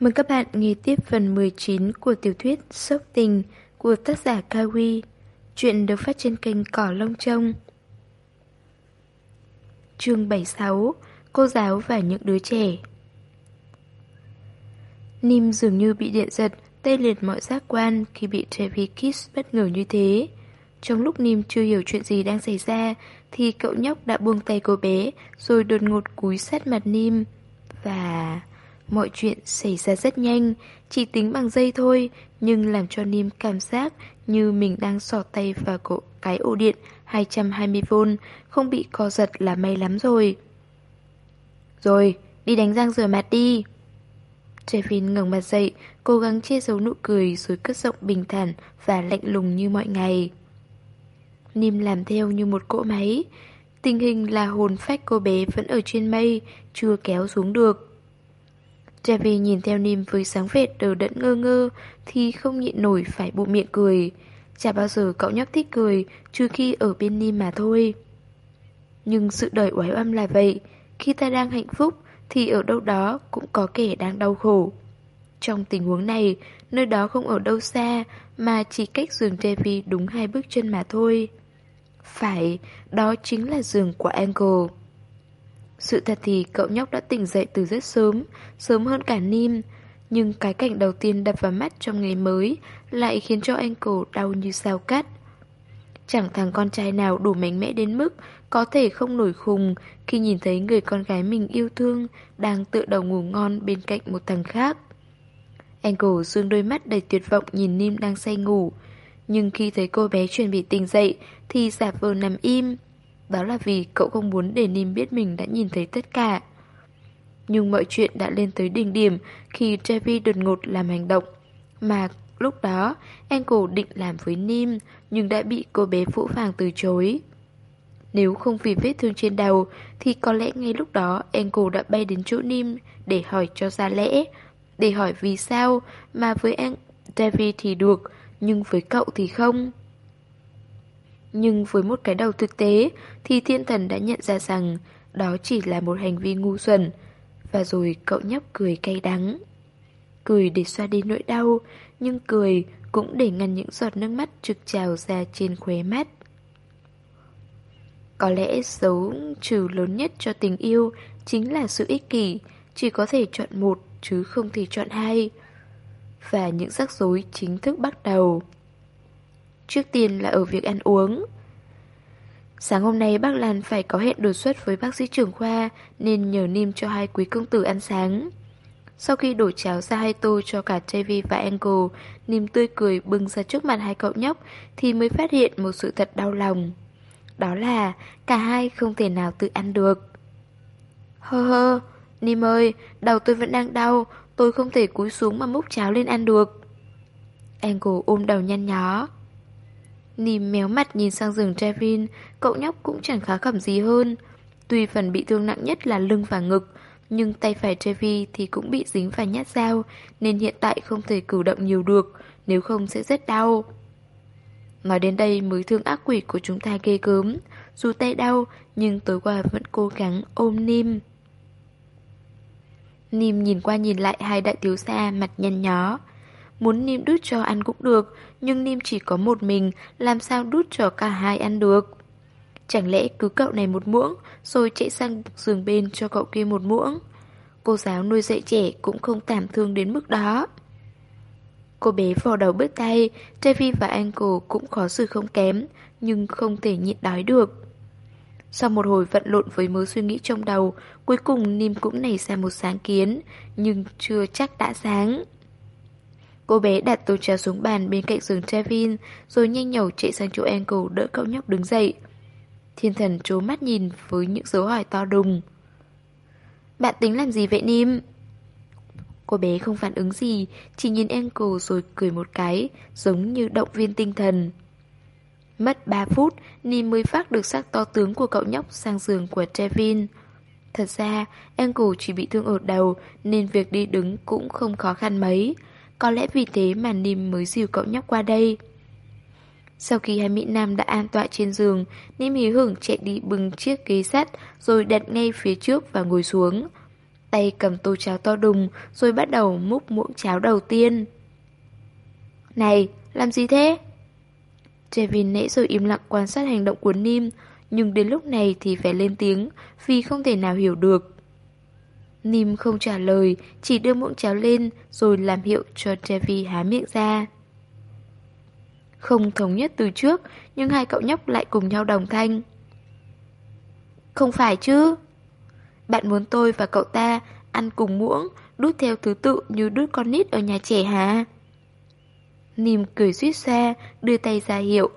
Mời các bạn nghe tiếp phần 19 của tiểu thuyết Sốc Tình của tác giả Kawi. Chuyện được phát trên kênh Cỏ Long Trông. Chương 76 Cô giáo và những đứa trẻ Nim dường như bị điện giật, tê liệt mọi giác quan khi bị Trevi Kiss bất ngờ như thế. Trong lúc Nim chưa hiểu chuyện gì đang xảy ra, thì cậu nhóc đã buông tay cô bé, rồi đột ngột cúi sát mặt Nim. Và... Mọi chuyện xảy ra rất nhanh, chỉ tính bằng dây thôi, nhưng làm cho Nim cảm giác như mình đang sò tay vào cổ cái ổ điện 220V, không bị co giật là may lắm rồi. Rồi, đi đánh răng rửa mặt đi. Trevin ngẩng mặt dậy, cố gắng che giấu nụ cười rồi cất giọng bình thản và lạnh lùng như mọi ngày. Nim làm theo như một cỗ máy. Tình hình là hồn phách cô bé vẫn ở trên mây, chưa kéo xuống được. Javi nhìn theo Nim với sáng vệt đờ đẫn ngơ ngơ thì không nhịn nổi phải bụng miệng cười. Chả bao giờ cậu nhóc thích cười trừ khi ở bên Nim mà thôi. Nhưng sự đời oái oăm là vậy. Khi ta đang hạnh phúc thì ở đâu đó cũng có kẻ đang đau khổ. Trong tình huống này, nơi đó không ở đâu xa mà chỉ cách giường Javi đúng hai bước chân mà thôi. Phải, đó chính là giường của Angle. Sự thật thì cậu nhóc đã tỉnh dậy từ rất sớm, sớm hơn cả Nim. Nhưng cái cảnh đầu tiên đập vào mắt trong ngày mới lại khiến cho anh cổ đau như sao cắt. Chẳng thằng con trai nào đủ mạnh mẽ đến mức có thể không nổi khùng khi nhìn thấy người con gái mình yêu thương đang tự đầu ngủ ngon bên cạnh một thằng khác. Anh cổ dương đôi mắt đầy tuyệt vọng nhìn Nim đang say ngủ. Nhưng khi thấy cô bé chuẩn bị tỉnh dậy thì giả vờ nằm im. Đó là vì cậu không muốn để Nim biết mình đã nhìn thấy tất cả. Nhưng mọi chuyện đã lên tới đỉnh điểm khi Trevi đột ngột làm hành động. Mà lúc đó, Angle định làm với Nim, nhưng đã bị cô bé phũ phàng từ chối. Nếu không vì vết thương trên đầu, thì có lẽ ngay lúc đó Angle đã bay đến chỗ Nim để hỏi cho ra lẽ. Để hỏi vì sao mà với anh David thì được, nhưng với cậu thì không. Nhưng với một cái đầu thực tế thì thiên thần đã nhận ra rằng đó chỉ là một hành vi ngu xuẩn. Và rồi cậu nhóc cười cay đắng. Cười để xoa đi nỗi đau, nhưng cười cũng để ngăn những giọt nước mắt trực trào ra trên khóe mắt. Có lẽ dấu trừ lớn nhất cho tình yêu chính là sự ích kỷ, chỉ có thể chọn một chứ không thể chọn hai. Và những rắc rối chính thức bắt đầu. Trước tiên là ở việc ăn uống. Sáng hôm nay bác Lan phải có hẹn đột xuất với bác sĩ trưởng khoa nên nhờ Nim cho hai quý công tử ăn sáng. Sau khi đổ cháo ra hai tô cho cả Trevi và Angle, Nim tươi cười bưng ra trước mặt hai cậu nhóc thì mới phát hiện một sự thật đau lòng. Đó là cả hai không thể nào tự ăn được. Hơ hơ, Nim ơi, đầu tôi vẫn đang đau, tôi không thể cúi xuống mà múc cháo lên ăn được. Angle ôm đầu nhăn nhó. Nìm méo mặt nhìn sang giường Trevin, cậu nhóc cũng chẳng khá khẩm gì hơn. Tuy phần bị thương nặng nhất là lưng và ngực, nhưng tay phải Trevi thì cũng bị dính phải nhát dao, nên hiện tại không thể cử động nhiều được, nếu không sẽ rất đau. Nói đến đây mới thương ác quỷ của chúng ta ghê gớm, dù tay đau nhưng tối qua vẫn cố gắng ôm Nim. Nim nhìn qua nhìn lại hai đại thiếu gia mặt nhăn nhó. Muốn Nim đút cho ăn cũng được, nhưng Nim chỉ có một mình, làm sao đút cho cả hai ăn được. Chẳng lẽ cứ cậu này một muỗng, rồi chạy sang giường bên cho cậu kia một muỗng. Cô giáo nuôi dạy trẻ cũng không tảm thương đến mức đó. Cô bé vò đầu bước tay, Trevi và Angle cũng khó xử không kém, nhưng không thể nhịn đói được. Sau một hồi vận lộn với mớ suy nghĩ trong đầu, cuối cùng Nim cũng nảy ra một sáng kiến, nhưng chưa chắc đã sáng. Cô bé đặt tô trà xuống bàn bên cạnh giường Trevin, rồi nhanh nhẩu chạy sang chỗ Angle đỡ cậu nhóc đứng dậy. Thiên thần trố mắt nhìn với những dấu hỏi to đùng. Bạn tính làm gì vậy Nim? Cô bé không phản ứng gì, chỉ nhìn Angle rồi cười một cái, giống như động viên tinh thần. Mất 3 phút, Nim mới phát được xác to tướng của cậu nhóc sang giường của Trevin. Thật ra, Angle chỉ bị thương ở đầu nên việc đi đứng cũng không khó khăn mấy. Có lẽ vì thế mà Nim mới dìu cậu nhóc qua đây. Sau khi hai Mỹ Nam đã an tọa trên giường, Nim hí hưởng chạy đi bưng chiếc ghế sắt rồi đặt ngay phía trước và ngồi xuống. tay cầm tô cháo to đùng, rồi bắt đầu múc muỗng cháo đầu tiên. Này, làm gì thế? Trevin nãy rồi im lặng quan sát hành động của Nim, nhưng đến lúc này thì phải lên tiếng, vì không thể nào hiểu được. Nim không trả lời, chỉ đưa muỗng cháo lên rồi làm hiệu cho Trevi há miệng ra. Không thống nhất từ trước, nhưng hai cậu nhóc lại cùng nhau đồng thanh. Không phải chứ? Bạn muốn tôi và cậu ta ăn cùng muỗng, đút theo thứ tự như đút con nít ở nhà trẻ hả? Nìm cười suýt xoa, đưa tay ra hiệu.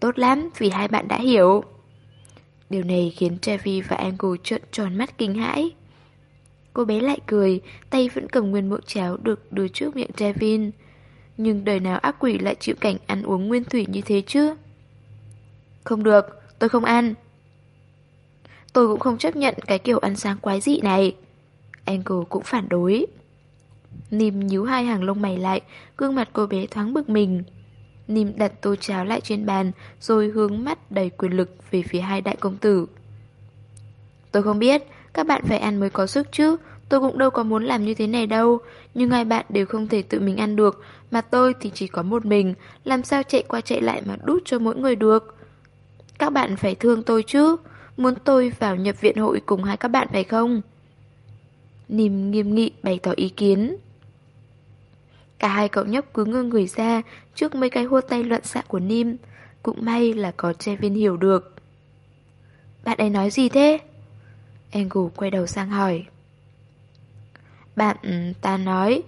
Tốt lắm, vì hai bạn đã hiểu. Điều này khiến Trevi và Angle trợn tròn mắt kinh hãi. Cô bé lại cười, tay vẫn cầm nguyên mẫu cháo được đưa trước miệng Trevin. Nhưng đời nào ác quỷ lại chịu cảnh ăn uống nguyên thủy như thế chứ? Không được, tôi không ăn. Tôi cũng không chấp nhận cái kiểu ăn sáng quái dị này. Angle cũng phản đối. Nìm nhíu hai hàng lông mày lại, gương mặt cô bé thoáng bực mình. Nìm đặt tô cháo lại trên bàn, rồi hướng mắt đầy quyền lực về phía hai đại công tử. Tôi không biết, các bạn phải ăn mới có sức chứ, tôi cũng đâu có muốn làm như thế này đâu. Nhưng hai bạn đều không thể tự mình ăn được, mà tôi thì chỉ có một mình, làm sao chạy qua chạy lại mà đút cho mỗi người được. Các bạn phải thương tôi chứ, muốn tôi vào nhập viện hội cùng hai các bạn phải không? Nìm nghiêm nghị bày tỏ ý kiến. Cả hai cậu nhóc cứ ngơ người ra trước mấy cái hô tay loạn xạ của Nim. Cũng may là có Trevin hiểu được. Bạn ấy nói gì thế? Angle quay đầu sang hỏi. Bạn ừ, ta nói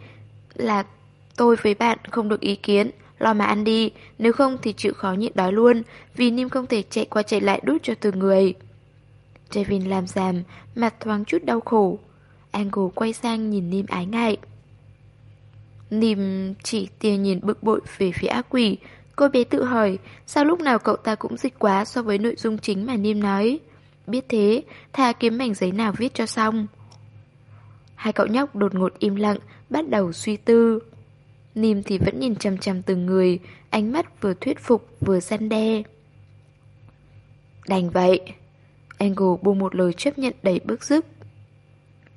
là tôi với bạn không được ý kiến, lo mà ăn đi, nếu không thì chịu khó nhịn đói luôn, vì Nim không thể chạy qua chạy lại đút cho từng người. Trevin làm giảm, mặt thoáng chút đau khổ. Angle quay sang nhìn Nim ái ngại. Nim chỉ tia nhìn bực bội về phía ác quỷ. Cô bé tự hỏi, sao lúc nào cậu ta cũng dịch quá so với nội dung chính mà Nim nói. Biết thế, thà kiếm mảnh giấy nào viết cho xong. Hai cậu nhóc đột ngột im lặng, bắt đầu suy tư. Nìm thì vẫn nhìn chằm chằm từng người, ánh mắt vừa thuyết phục vừa săn đe. Đành vậy. Angle buông một lời chấp nhận đầy bức xúc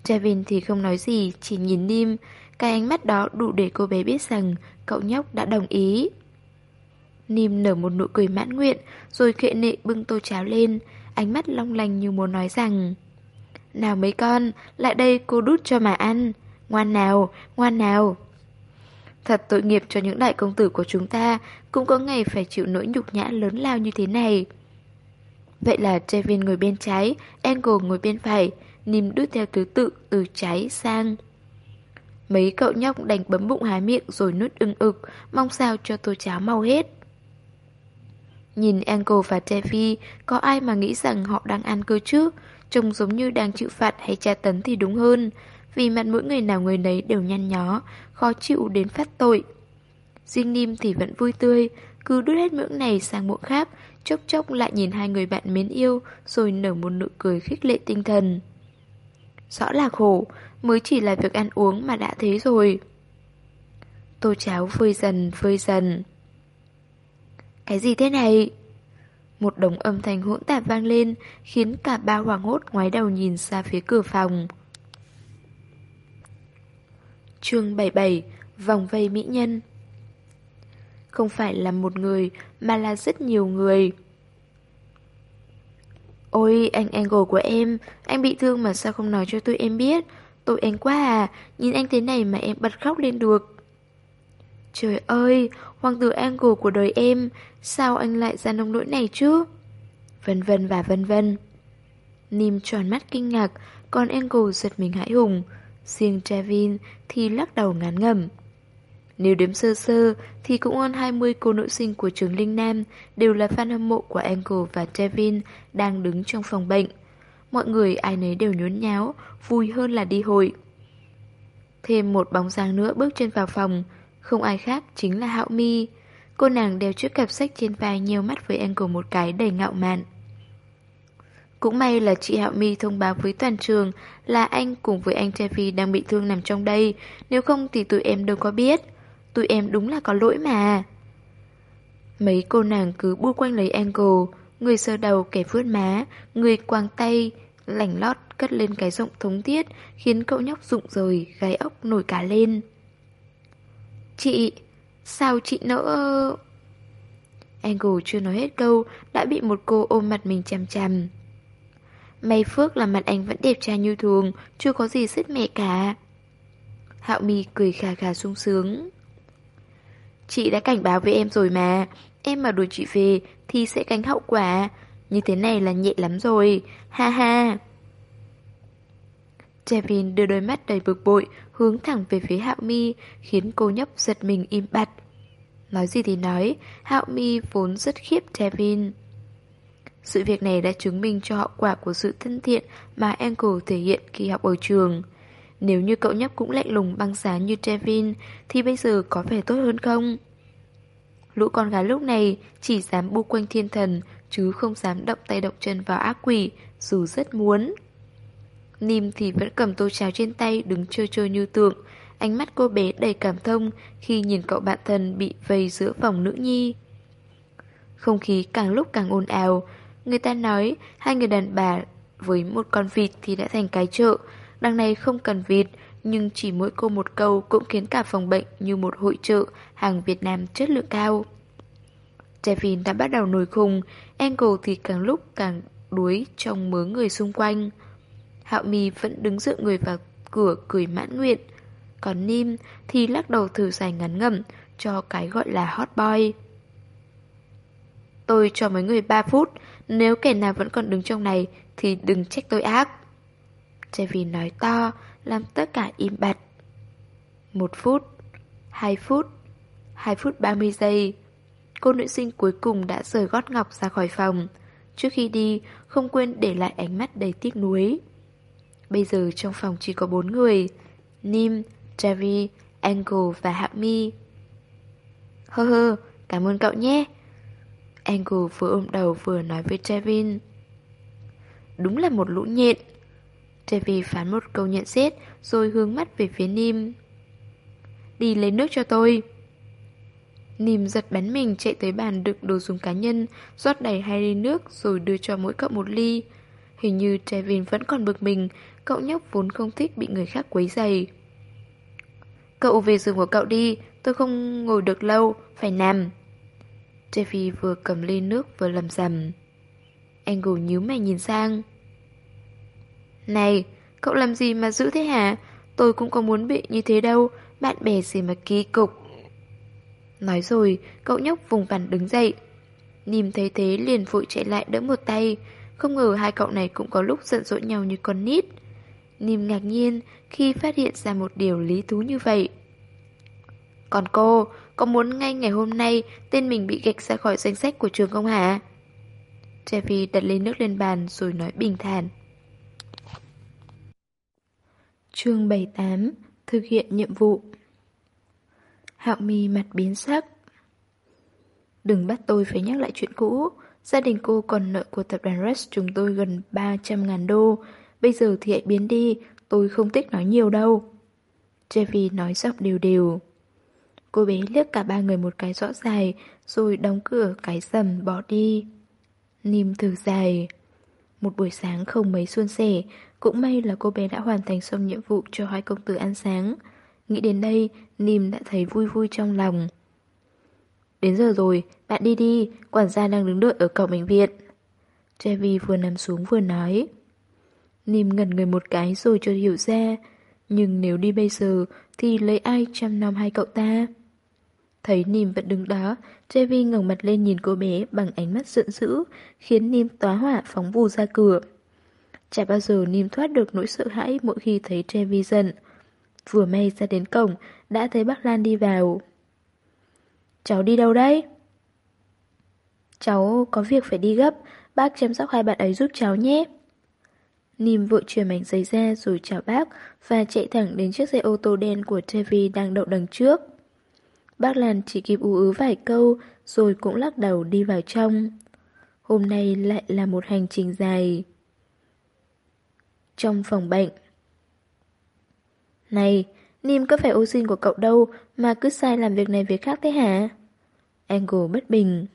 Javin thì không nói gì, chỉ nhìn Nim, cái ánh mắt đó đủ để cô bé biết rằng cậu nhóc đã đồng ý. Nim nở một nụ cười mãn nguyện, rồi khệ nệ bưng tô cháo lên, ánh mắt long lanh như muốn nói rằng Nào mấy con, lại đây cô đút cho mà ăn, ngoan nào, ngoan nào. Thật tội nghiệp cho những đại công tử của chúng ta, cũng có ngày phải chịu nỗi nhục nhã lớn lao như thế này. Vậy là Trevin ngồi bên trái, Angle ngồi bên phải, Nim đút theo thứ tự từ trái sang. Mấy cậu nhóc đành bấm bụng hái miệng rồi nuốt ưng ực, mong sao cho tô cháo mau hết. Nhìn Angle và Devi, có ai mà nghĩ rằng họ đang ăn cơ chứ? Trông giống như đang chịu phạt hay tra tấn thì đúng hơn, vì mặt mỗi người nào người nấy đều nhăn nhó, khó chịu đến phát tội. Riêng Nim thì vẫn vui tươi, cứ đút hết muỗng này sang muỗng khác, chốc chốc lại nhìn hai người bạn mến yêu, rồi nở một nụ cười khích lệ tinh thần. Rõ là khổ, mới chỉ là việc ăn uống mà đã thế rồi. Tô cháo vơi dần, vơi dần. Cái gì thế này? Một đồng âm thanh hỗn tạp vang lên, khiến cả ba hoàng hốt ngoái đầu nhìn ra phía cửa phòng. chương 77 Vòng vây mỹ nhân Không phải là một người, mà là rất nhiều người. Ôi, anh Angle của em, anh bị thương mà sao không nói cho tôi em biết? Tội anh quá à, nhìn anh thế này mà em bật khóc lên được. Trời ơi, hoàng tử Angle của đời em, sao anh lại ra nông nỗi này chứ? Vân vân và vân vân. Nim tròn mắt kinh ngạc, còn Angle giật mình hãi hùng. Riêng Trevin thì lắc đầu ngán ngẩm. Nếu đếm sơ sơ thì cũng hơn 20 cô nữ sinh của trường Linh Nam đều là fan hâm mộ của Angle và Trevin đang đứng trong phòng bệnh. Mọi người ai nấy đều nhốn nháo, vui hơn là đi hội. Thêm một bóng dáng nữa bước chân vào phòng, không ai khác chính là Hạo Mi. Cô nàng đeo chiếc cặp sách trên vai nhiều mắt với Angle một cái đầy ngạo mạn. Cũng may là chị Hạo Mi thông báo với toàn trường là anh cùng với anh Trevi đang bị thương nằm trong đây, nếu không thì tụi em đâu có biết. Tụi em đúng là có lỗi mà. Mấy cô nàng cứ bu quanh lấy Angle, người sơ đầu kẻ vuốt má, người quàng tay, lảnh lót cất lên cái giọng thống thiết khiến cậu nhóc rụng rồi, gáy ốc nổi cả lên. Chị, sao chị nỡ... Angle chưa nói hết câu, đã bị một cô ôm mặt mình chằm chằm. May phước là mặt anh vẫn đẹp trai như thường, chưa có gì sứt mẹ cả. Hạo mi cười khà khà sung sướng. Chị đã cảnh báo với em rồi mà, em mà đuổi chị về thì sẽ gánh hậu quả. Như thế này là nhẹ lắm rồi, ha ha. Devin đưa đôi mắt đầy bực bội hướng thẳng về phía Hạo Mi, khiến cô nhóc giật mình im bặt. Nói gì thì nói, Hạo Mi vốn rất khiếp Devin. Sự việc này đã chứng minh cho hậu quả của sự thân thiện mà Angle thể hiện khi học ở trường. Nếu như cậu nhóc cũng lạnh lùng băng giá như Devin thì bây giờ có vẻ tốt hơn không? Lũ con gái lúc này chỉ dám bu quanh thiên thần chứ không dám động tay động chân vào ác quỷ dù rất muốn. Nìm thì vẫn cầm tô cháo trên tay đứng chơi chơi như tượng. Ánh mắt cô bé đầy cảm thông khi nhìn cậu bạn thân bị vây giữa vòng nữ nhi. Không khí càng lúc càng ồn ào. Người ta nói hai người đàn bà với một con vịt thì đã thành cái chợ. Đằng này không cần vịt, nhưng chỉ mỗi cô một câu cũng khiến cả phòng bệnh như một hội chợ hàng Việt Nam chất lượng cao. Devin đã bắt đầu nổi khùng, Angle thì càng lúc càng đuối trong mớ người xung quanh. Hạo Mi vẫn đứng dựa người vào cửa cười mãn nguyện. Còn Nim thì lắc đầu thử dài ngắn ngẩm cho cái gọi là hot boy. Tôi cho mấy người 3 phút, nếu kẻ nào vẫn còn đứng trong này thì đừng trách tôi ác. vì nói to, làm tất cả im bặt. Một phút, hai phút, hai phút ba mươi giây. Cô nữ sinh cuối cùng đã rời gót ngọc ra khỏi phòng. Trước khi đi, không quên để lại ánh mắt đầy tiếc nuối. Bây giờ trong phòng chỉ có bốn người Nim, Javi, Angle và Hạ Mi Hơ hơ, cảm ơn cậu nhé. Angle vừa ôm đầu vừa nói với Trevin Đúng là một lũ nhện. Trevi phán một câu nhận xét Rồi hướng mắt về phía Nim. Đi lấy nước cho tôi. Nim giật bắn mình chạy tới bàn đựng đồ dùng cá nhân rót đầy hai ly nước rồi đưa cho mỗi cậu một ly. Hình như Trevin vẫn còn bực mình Cậu nhóc vốn không thích bị người khác quấy giày Cậu về giường của cậu đi, Tôi không ngồi được lâu, Phải nằm. Jeffy vừa cầm ly nước vừa lầm rầm. Angle nhíu mày nhìn sang. Này, Cậu làm gì mà giữ thế hả? Tôi cũng có muốn bị như thế đâu, Bạn bè gì mà kỳ cục. Nói rồi, Cậu nhóc vùng vằn đứng dậy. Nìm thấy thế liền vội chạy lại đỡ một tay. Không ngờ hai cậu này cũng có lúc giận dỗi nhau như con nít. Nìm ngạc nhiên khi phát hiện ra một điều lý thú như vậy. Còn cô, có muốn ngay ngày hôm nay tên mình bị gạch ra khỏi danh sách của trường không hả? Jeffy đặt ly nước lên bàn rồi nói bình thản. Chương 78 Thực hiện nhiệm vụ Hạo mi mặt biến sắc Đừng bắt tôi phải nhắc lại chuyện cũ Gia đình cô còn nợ của tập đoàn Rex chúng tôi gần 300.000 đô Bây giờ thì hãy biến đi, tôi không thích nói nhiều đâu. jeffy nói giọng đều đều. Cô bé liếc cả ba người một cái rõ dài, rồi đóng cửa cái sầm bỏ đi. Nìm thử dài. Một buổi sáng không mấy suôn sẻ, cũng may là cô bé đã hoàn thành xong nhiệm vụ cho hai công tử ăn sáng. Nghĩ đến đây, Nìm đã thấy vui vui trong lòng. Đến giờ rồi, bạn đi đi, quản gia đang đứng đợi ở cổng bệnh viện. Chevy vừa nằm xuống vừa nói. Nìm ngẩn người một cái rồi cho hiểu ra. Nhưng nếu đi bây giờ, Thì lấy ai chăm nom hai cậu ta? Thấy Nìm vẫn đứng đó Trevi ngẩng mặt lên nhìn cô bé Bằng ánh mắt giận dữ, Khiến Nìm tóa hỏa phóng vù ra cửa. Chả bao giờ Nìm thoát được nỗi sợ hãi Mỗi khi thấy Trevi giận. Vừa may ra đến cổng, Đã thấy bác Lan đi vào. Cháu đi đâu đấy? Cháu có việc phải đi gấp, Bác chăm sóc hai bạn ấy giúp cháu nhé. Nìm vội chuyển mảnh giấy ra rồi chào bác và chạy thẳng đến chiếc xe ô tô đen của Trevi đang đậu đằng trước. Bác Lan chỉ kịp ú ứ vài câu rồi cũng lắc đầu đi vào trong. Hôm nay lại là một hành trình dài. Trong phòng bệnh Này, Nim có phải ô xin của cậu đâu mà cứ sai làm việc này việc khác thế hả? Angle bất bình.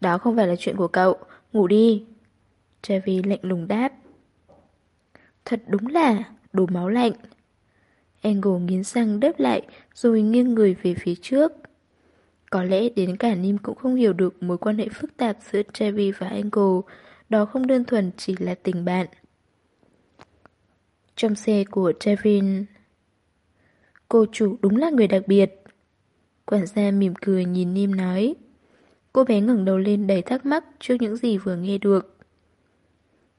Đó không phải là chuyện của cậu, ngủ đi. Travi lạnh lùng đáp. Thật đúng là đồ máu lạnh. Angle nghiến răng đớp lại rồi nghiêng người về phía trước. Có lẽ đến cả Nim cũng không hiểu được mối quan hệ phức tạp giữa Travi và Angle. Đó không đơn thuần chỉ là tình bạn. Trong xe của Trevin Cô chủ đúng là người đặc biệt Quản gia mỉm cười nhìn Nim nói Cô bé ngẩng đầu lên đầy thắc mắc trước những gì vừa nghe được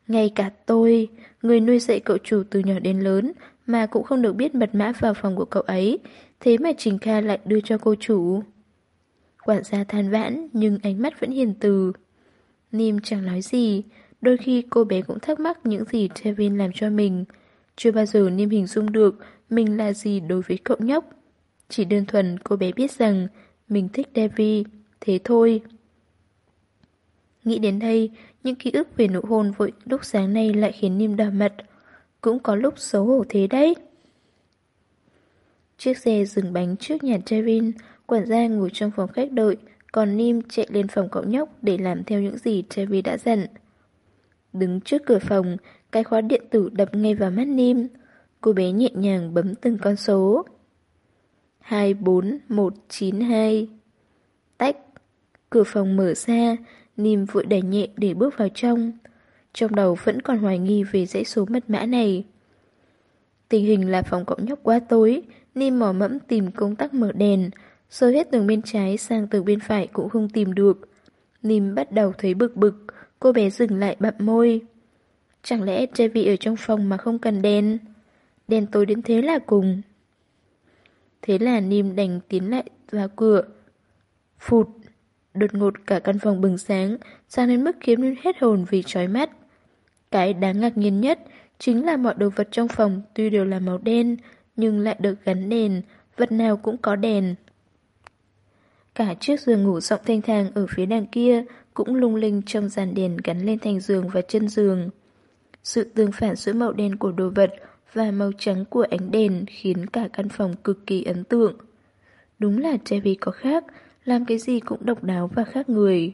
ngay cả tôi, người nuôi dạy cậu chủ từ nhỏ đến lớn Mà cũng không được biết mật mã vào phòng của cậu ấy Thế mà Trình Kha lại đưa cho cô chủ Quản gia than vãn nhưng ánh mắt vẫn hiền từ Nim chẳng nói gì Đôi khi cô bé cũng thắc mắc những gì Trevin làm cho mình chưa bao giờ Niêm hình dung được mình là gì đối với cậu nhóc. Chỉ đơn thuần cô bé biết rằng mình thích Devi, thế thôi. Nghĩ đến đây, những ký ức về nụ hôn vội lúc sáng nay lại khiến Niêm đỏ mặt. Cũng có lúc xấu hổ thế đấy. Chiếc xe dừng bánh trước nhà Trevin, quản gia ngồi trong phòng khách đợi, còn Nim chạy lên phòng cậu nhóc để làm theo những gì Trevin đã dặn. Đứng trước cửa phòng, cái khóa điện tử đập ngay vào mắt Nim. Cô bé nhẹ nhàng bấm từng con số. 24192 Tách Cửa phòng mở ra, Nim vội đẩy nhẹ để bước vào trong. Trong đầu vẫn còn hoài nghi về dãy số mật mã này. Tình hình là phòng cậu nhóc quá tối, Nim mò mẫm tìm công tắc mở đèn, rồi hết tường bên trái sang tường bên phải cũng không tìm được. Nim bắt đầu thấy bực bực, cô bé dừng lại bặm môi. Chẳng lẽ Trevi ở trong phòng mà không cần đèn? Đèn tối đến thế là cùng. Thế là Nim đành tiến lại vào cửa. Phụt! Đột ngột cả căn phòng bừng sáng, sang đến mức khiến nên hết hồn vì chói mắt. Cái đáng ngạc nhiên nhất chính là mọi đồ vật trong phòng tuy đều là màu đen, nhưng lại được gắn đèn, vật nào cũng có đèn. Cả chiếc giường ngủ rộng thanh thang ở phía đằng kia cũng lung linh trong dàn đèn gắn lên thành giường và chân giường. Sự tương phản giữa màu đen của đồ vật và màu trắng của ánh đèn khiến cả căn phòng cực kỳ ấn tượng. Đúng là Chevy có khác, làm cái gì cũng độc đáo và khác người.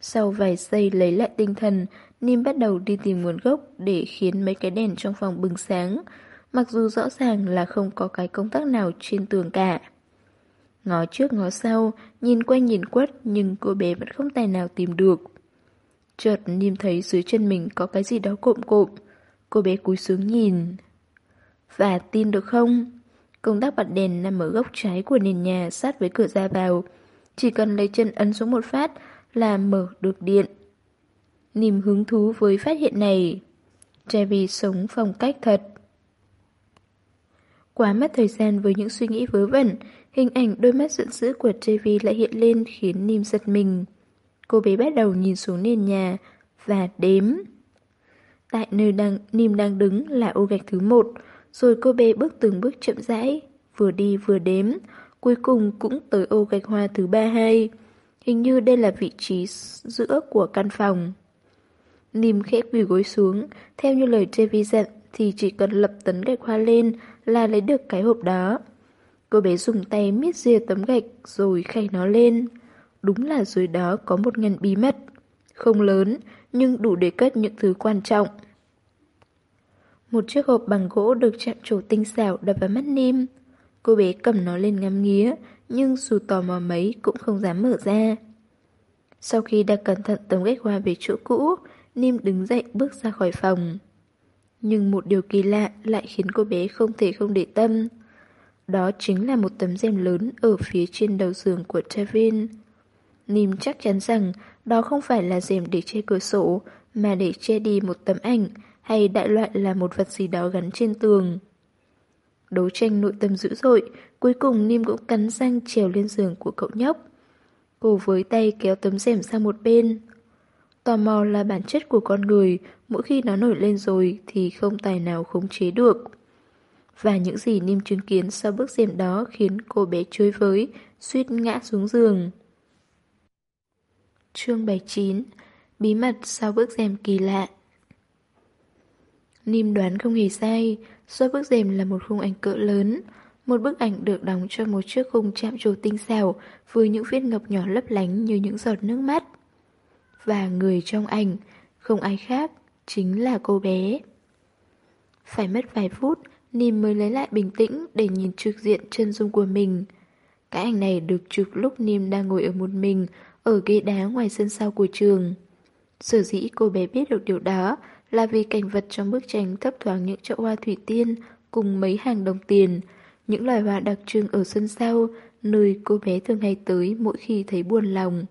Sau vài giây lấy lại tinh thần, Nim bắt đầu đi tìm nguồn gốc để khiến mấy cái đèn trong phòng bừng sáng, mặc dù rõ ràng là không có cái công tắc nào trên tường cả. Ngó trước ngó sau, nhìn quanh nhìn quất nhưng cô bé vẫn không tài nào tìm được. Chợt Nim thấy dưới chân mình có cái gì đó cộm cộm. Cô bé cúi xuống nhìn. Và tin được không? Công tắc bật đèn nằm ở góc trái của nền nhà sát với cửa ra vào. Chỉ cần lấy chân ấn xuống một phát là mở được điện. Nìm hứng thú với phát hiện này. Chevy sống phong cách thật. Quá mất thời gian với những suy nghĩ vớ vẩn, hình ảnh đôi mắt giận dữ của Chevy lại hiện lên khiến Nìm giật mình. Cô bé bắt đầu nhìn xuống nền nhà và đếm. Tại nơi đang, Nìm đang đứng là ô gạch thứ một, rồi cô bé bước từng bước chậm rãi, vừa đi vừa đếm, cuối cùng cũng tới ô gạch hoa thứ ba hai. Hình như đây là vị trí giữa của căn phòng. Nìm khẽ quỳ gối xuống, theo như lời Trevi dặn thì chỉ cần lập tấn gạch hoa lên là lấy được cái hộp đó. Cô bé dùng tay miết rìa tấm gạch rồi khay nó lên. Đúng là dưới đó có một ngăn bí mật. Không lớn, nhưng đủ để cất những thứ quan trọng. Một chiếc hộp bằng gỗ được chạm trổ tinh xảo đập vào mắt Nim. Cô bé cầm nó lên ngắm nghía, nhưng dù tò mò mấy cũng không dám mở ra. Sau khi đã cẩn thận tấm gạch hoa về chỗ cũ, Nim đứng dậy bước ra khỏi phòng. Nhưng một điều kỳ lạ lại khiến cô bé không thể không để tâm. Đó chính là một tấm rèm lớn ở phía trên đầu giường của Tevin. Nim chắc chắn rằng đó không phải là rèm để che cửa sổ, mà để che đi một tấm ảnh, hay đại loại là một vật gì đó gắn trên tường. Đấu tranh nội tâm dữ dội, cuối cùng Nim cũng cắn răng trèo lên giường của cậu nhóc. Cô với tay kéo tấm rèm sang một bên. Tò mò là bản chất của con người, mỗi khi nó nổi lên rồi thì không tài nào khống chế được. Và những gì Nim chứng kiến sau bước rèm đó khiến cô bé chơi với, suýt ngã xuống giường. Chương 79 Bí mật sau bước rèm kỳ lạ Nim đoán không hề sai, sau bức rèm là một khung ảnh cỡ lớn. Một bức ảnh được đóng trong một chiếc khung chạm trổ tinh xảo với những viên ngọc nhỏ lấp lánh như những giọt nước mắt. Và người trong ảnh, không ai khác, chính là cô bé. Phải mất vài phút, Nìm mới lấy lại bình tĩnh để nhìn trực diện chân dung của mình. Cái ảnh này được chụp lúc Nìm đang ngồi ở một mình, ở ghế đá ngoài sân sau của trường. Sở dĩ cô bé biết được điều đó là vì cảnh vật trong bức tranh thấp thoáng những chậu hoa thủy tiên cùng mấy hàng đồng tiền, những loài hoa đặc trưng ở sân sau, nơi cô bé thường hay tới mỗi khi thấy buồn lòng.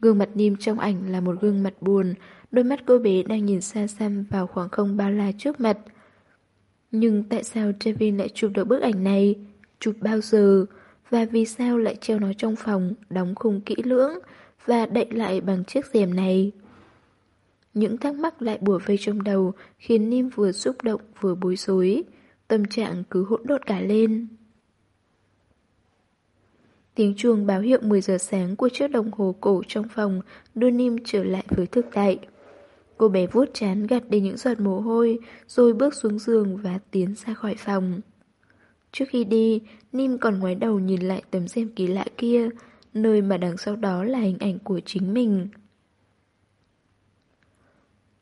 Gương mặt Nim trong ảnh là một gương mặt buồn, đôi mắt cô bé đang nhìn xa xăm vào khoảng không bao la trước mặt. Nhưng tại sao Trevin lại chụp được bức ảnh này? Chụp bao giờ? Và vì sao lại treo nó trong phòng, đóng khung kỹ lưỡng và đậy lại bằng chiếc rèm này? Những thắc mắc lại bùa vây trong đầu khiến Nim vừa xúc động vừa bối rối. Tâm trạng cứ hỗn độn cả lên. Tiếng chuông báo hiệu 10 giờ sáng của chiếc đồng hồ cổ trong phòng đưa Nim trở lại với thực tại. Cô bé vuốt chán gạt đi những giọt mồ hôi rồi bước xuống giường và tiến ra khỏi phòng. Trước khi đi, Nim còn ngoái đầu nhìn lại tấm xem kỳ lạ kia, nơi mà đằng sau đó là hình ảnh của chính mình.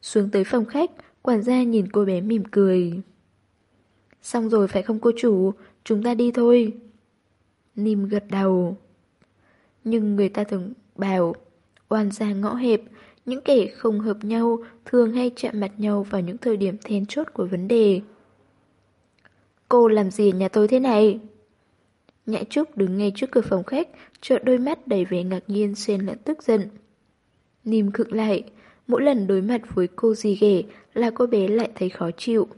Xuống tới phòng khách, quản gia nhìn cô bé mỉm cười. Xong rồi phải không cô chủ, chúng ta đi thôi. Nim gật đầu. Nhưng người ta thường bảo, oan gia ngõ hẹp, những kẻ không hợp nhau thường hay chạm mặt nhau vào những thời điểm then chốt của vấn đề. Cô làm gì ở nhà tôi thế này? Nhã Trúc đứng ngay trước cửa phòng khách, trợn đôi mắt đầy vẻ ngạc nhiên xen lẫn tức giận. Nìm khựng lại, mỗi lần đối mặt với cô gì ghẻ là cô bé lại thấy khó chịu.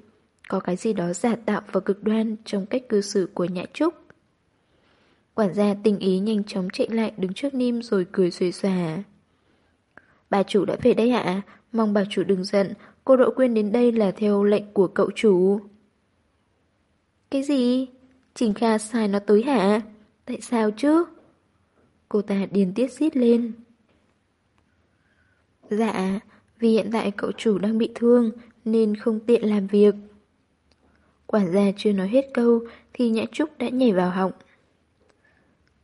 Có cái gì đó giả tạo và cực đoan trong cách cư xử của Nhã Trúc. Quản gia tình ý nhanh chóng chạy lại đứng trước Nim rồi cười xuề xòa. Bà chủ đã về đây ạ, mong bà chủ đừng giận, cô Đỗ Quyên đến đây là theo lệnh của cậu chủ. Cái gì? Trình Kha sai nó tới hả? Tại sao chứ? Cô ta điền tiết xít lên. Dạ, vì hiện tại cậu chủ đang bị thương nên không tiện làm việc. Quản gia chưa nói hết câu thì Nhã Trúc đã nhảy vào họng.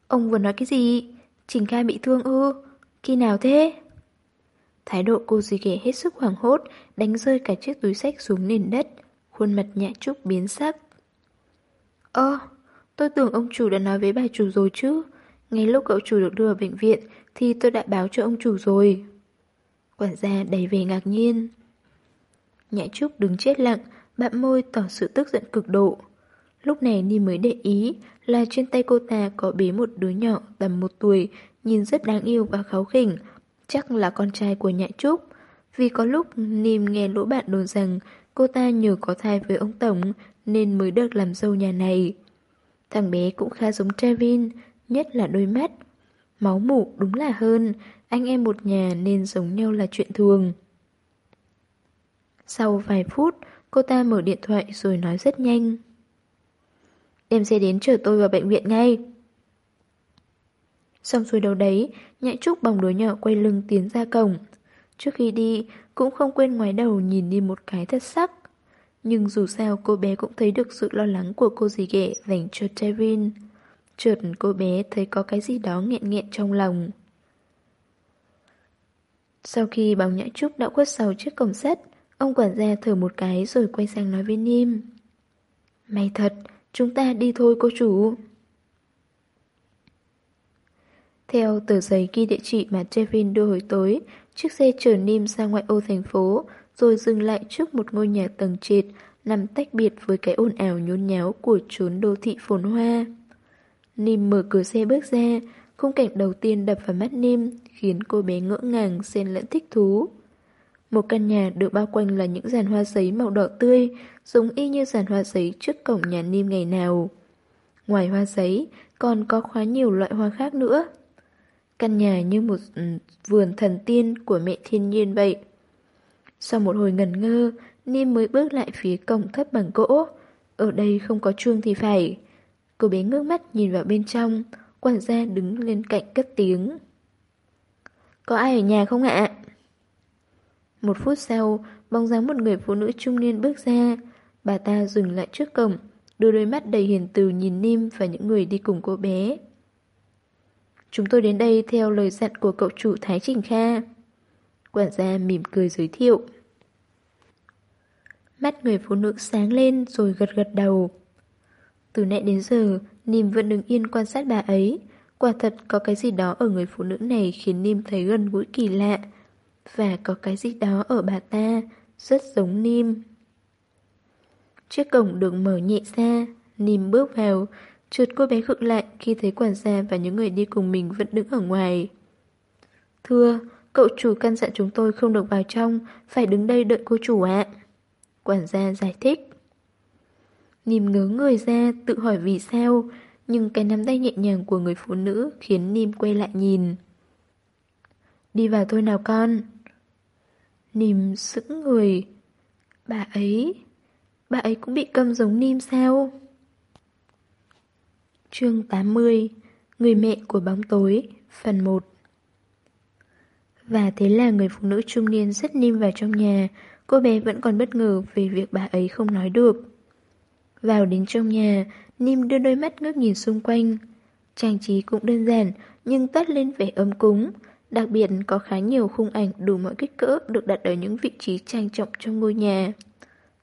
Ông vừa nói cái gì? Trình Kha bị thương ư? Khi nào thế? Thái độ cô dì ghẻ hết sức hoảng hốt, đánh rơi cả chiếc túi sách xuống nền đất. Khuôn mặt Nhã Trúc biến sắc. Ơ, tôi tưởng ông chủ đã nói với bà chủ rồi chứ. Ngay lúc cậu chủ được đưa vào bệnh viện thì tôi đã báo cho ông chủ rồi. Quản gia đầy vẻ ngạc nhiên. Nhã Trúc đứng chết lặng, bặm môi tỏ sự tức giận cực độ. Lúc này Ni mới để ý là trên tay cô ta có bế một đứa nhỏ tầm một tuổi, nhìn rất đáng yêu và kháu khỉnh. Chắc là con trai của Nhã Trúc. Vì có lúc Nìm nghe lỗ bạn đồn rằng cô ta nhờ có thai với ông Tổng nên mới được làm dâu nhà này. Thằng bé cũng khá giống Trevin, nhất là đôi mắt. Máu mủ đúng là hơn, anh em một nhà nên giống nhau là chuyện thường. Sau vài phút, cô ta mở điện thoại rồi nói rất nhanh. Đem xe đến chở tôi vào bệnh viện ngay. Xong xuôi đầu đấy, nhạy trúc bồng đứa nhỏ quay lưng tiến ra cổng. Trước khi đi, cũng không quên ngoái đầu nhìn đi một cái thật sắc. Nhưng dù sao cô bé cũng thấy được sự lo lắng của cô dì ghẻ dành cho Trevin. Chợt cô bé thấy có cái gì đó nghẹn nghẹn trong lòng. Sau khi bóng nhã trúc đã khuất sau chiếc cổng sắt, ông quản gia thở một cái rồi quay sang nói với Nim. May thật, chúng ta đi thôi cô chủ. Theo tờ giấy ghi địa chỉ mà Trevin đưa hồi tối, chiếc xe chở Nim ra ngoại ô thành phố, rồi dừng lại trước một ngôi nhà tầng trệt, nằm tách biệt với cái ồn ào nhốn nháo của chốn đô thị phồn hoa. Nim mở cửa xe bước ra, khung cảnh đầu tiên đập vào mắt Nim khiến cô bé ngỡ ngàng xen lẫn thích thú. Một căn nhà được bao quanh là những giàn hoa giấy màu đỏ tươi, giống y như giàn hoa giấy trước cổng nhà Nim ngày nào. Ngoài hoa giấy, còn có khá nhiều loại hoa khác nữa. Căn nhà như một ừ, vườn thần tiên của mẹ thiên nhiên vậy. Sau một hồi ngần ngơ, Nim mới bước lại phía cổng thấp bằng gỗ. Ở đây không có chuông thì phải. Cô bé ngước mắt nhìn vào bên trong, quản gia đứng lên cạnh cất tiếng. Có ai ở nhà không ạ? Một phút sau, bóng dáng một người phụ nữ trung niên bước ra. Bà ta dừng lại trước cổng, đưa đôi mắt đầy hiền từ nhìn Nim và những người đi cùng cô bé. Chúng tôi đến đây theo lời dặn của cậu chủ Thái Trình Kha. Quản gia mỉm cười giới thiệu. Mắt người phụ nữ sáng lên rồi gật gật đầu. Từ nãy đến giờ, Nìm vẫn đứng yên quan sát bà ấy. Quả thật có cái gì đó ở người phụ nữ này khiến Nìm thấy gần gũi kỳ lạ. Và có cái gì đó ở bà ta, rất giống Nìm. Chiếc cổng được mở nhẹ ra, Nìm bước vào, chợt cô bé khựng lại khi thấy quản gia và những người đi cùng mình vẫn đứng ở ngoài. Thưa, cậu chủ căn dặn chúng tôi không được vào trong, phải đứng đây đợi cô chủ ạ. Quản gia giải thích. Nìm ngớ người ra, tự hỏi vì sao, nhưng cái nắm tay nhẹ nhàng của người phụ nữ khiến Nìm quay lại nhìn. Đi vào thôi nào con. Nìm sững người. Bà ấy... Bà ấy cũng bị câm giống Nìm sao? Chương 80 Người mẹ của bóng tối Phần 1 Và thế là người phụ nữ trung niên rất niêm vào trong nhà Cô bé vẫn còn bất ngờ về việc bà ấy không nói được vào đến trong nhà Nim đưa đôi mắt ngước nhìn xung quanh Trang trí cũng đơn giản Nhưng toát lên vẻ ấm cúng Đặc biệt có khá nhiều khung ảnh đủ mọi kích cỡ Được đặt ở những vị trí trang trọng trong ngôi nhà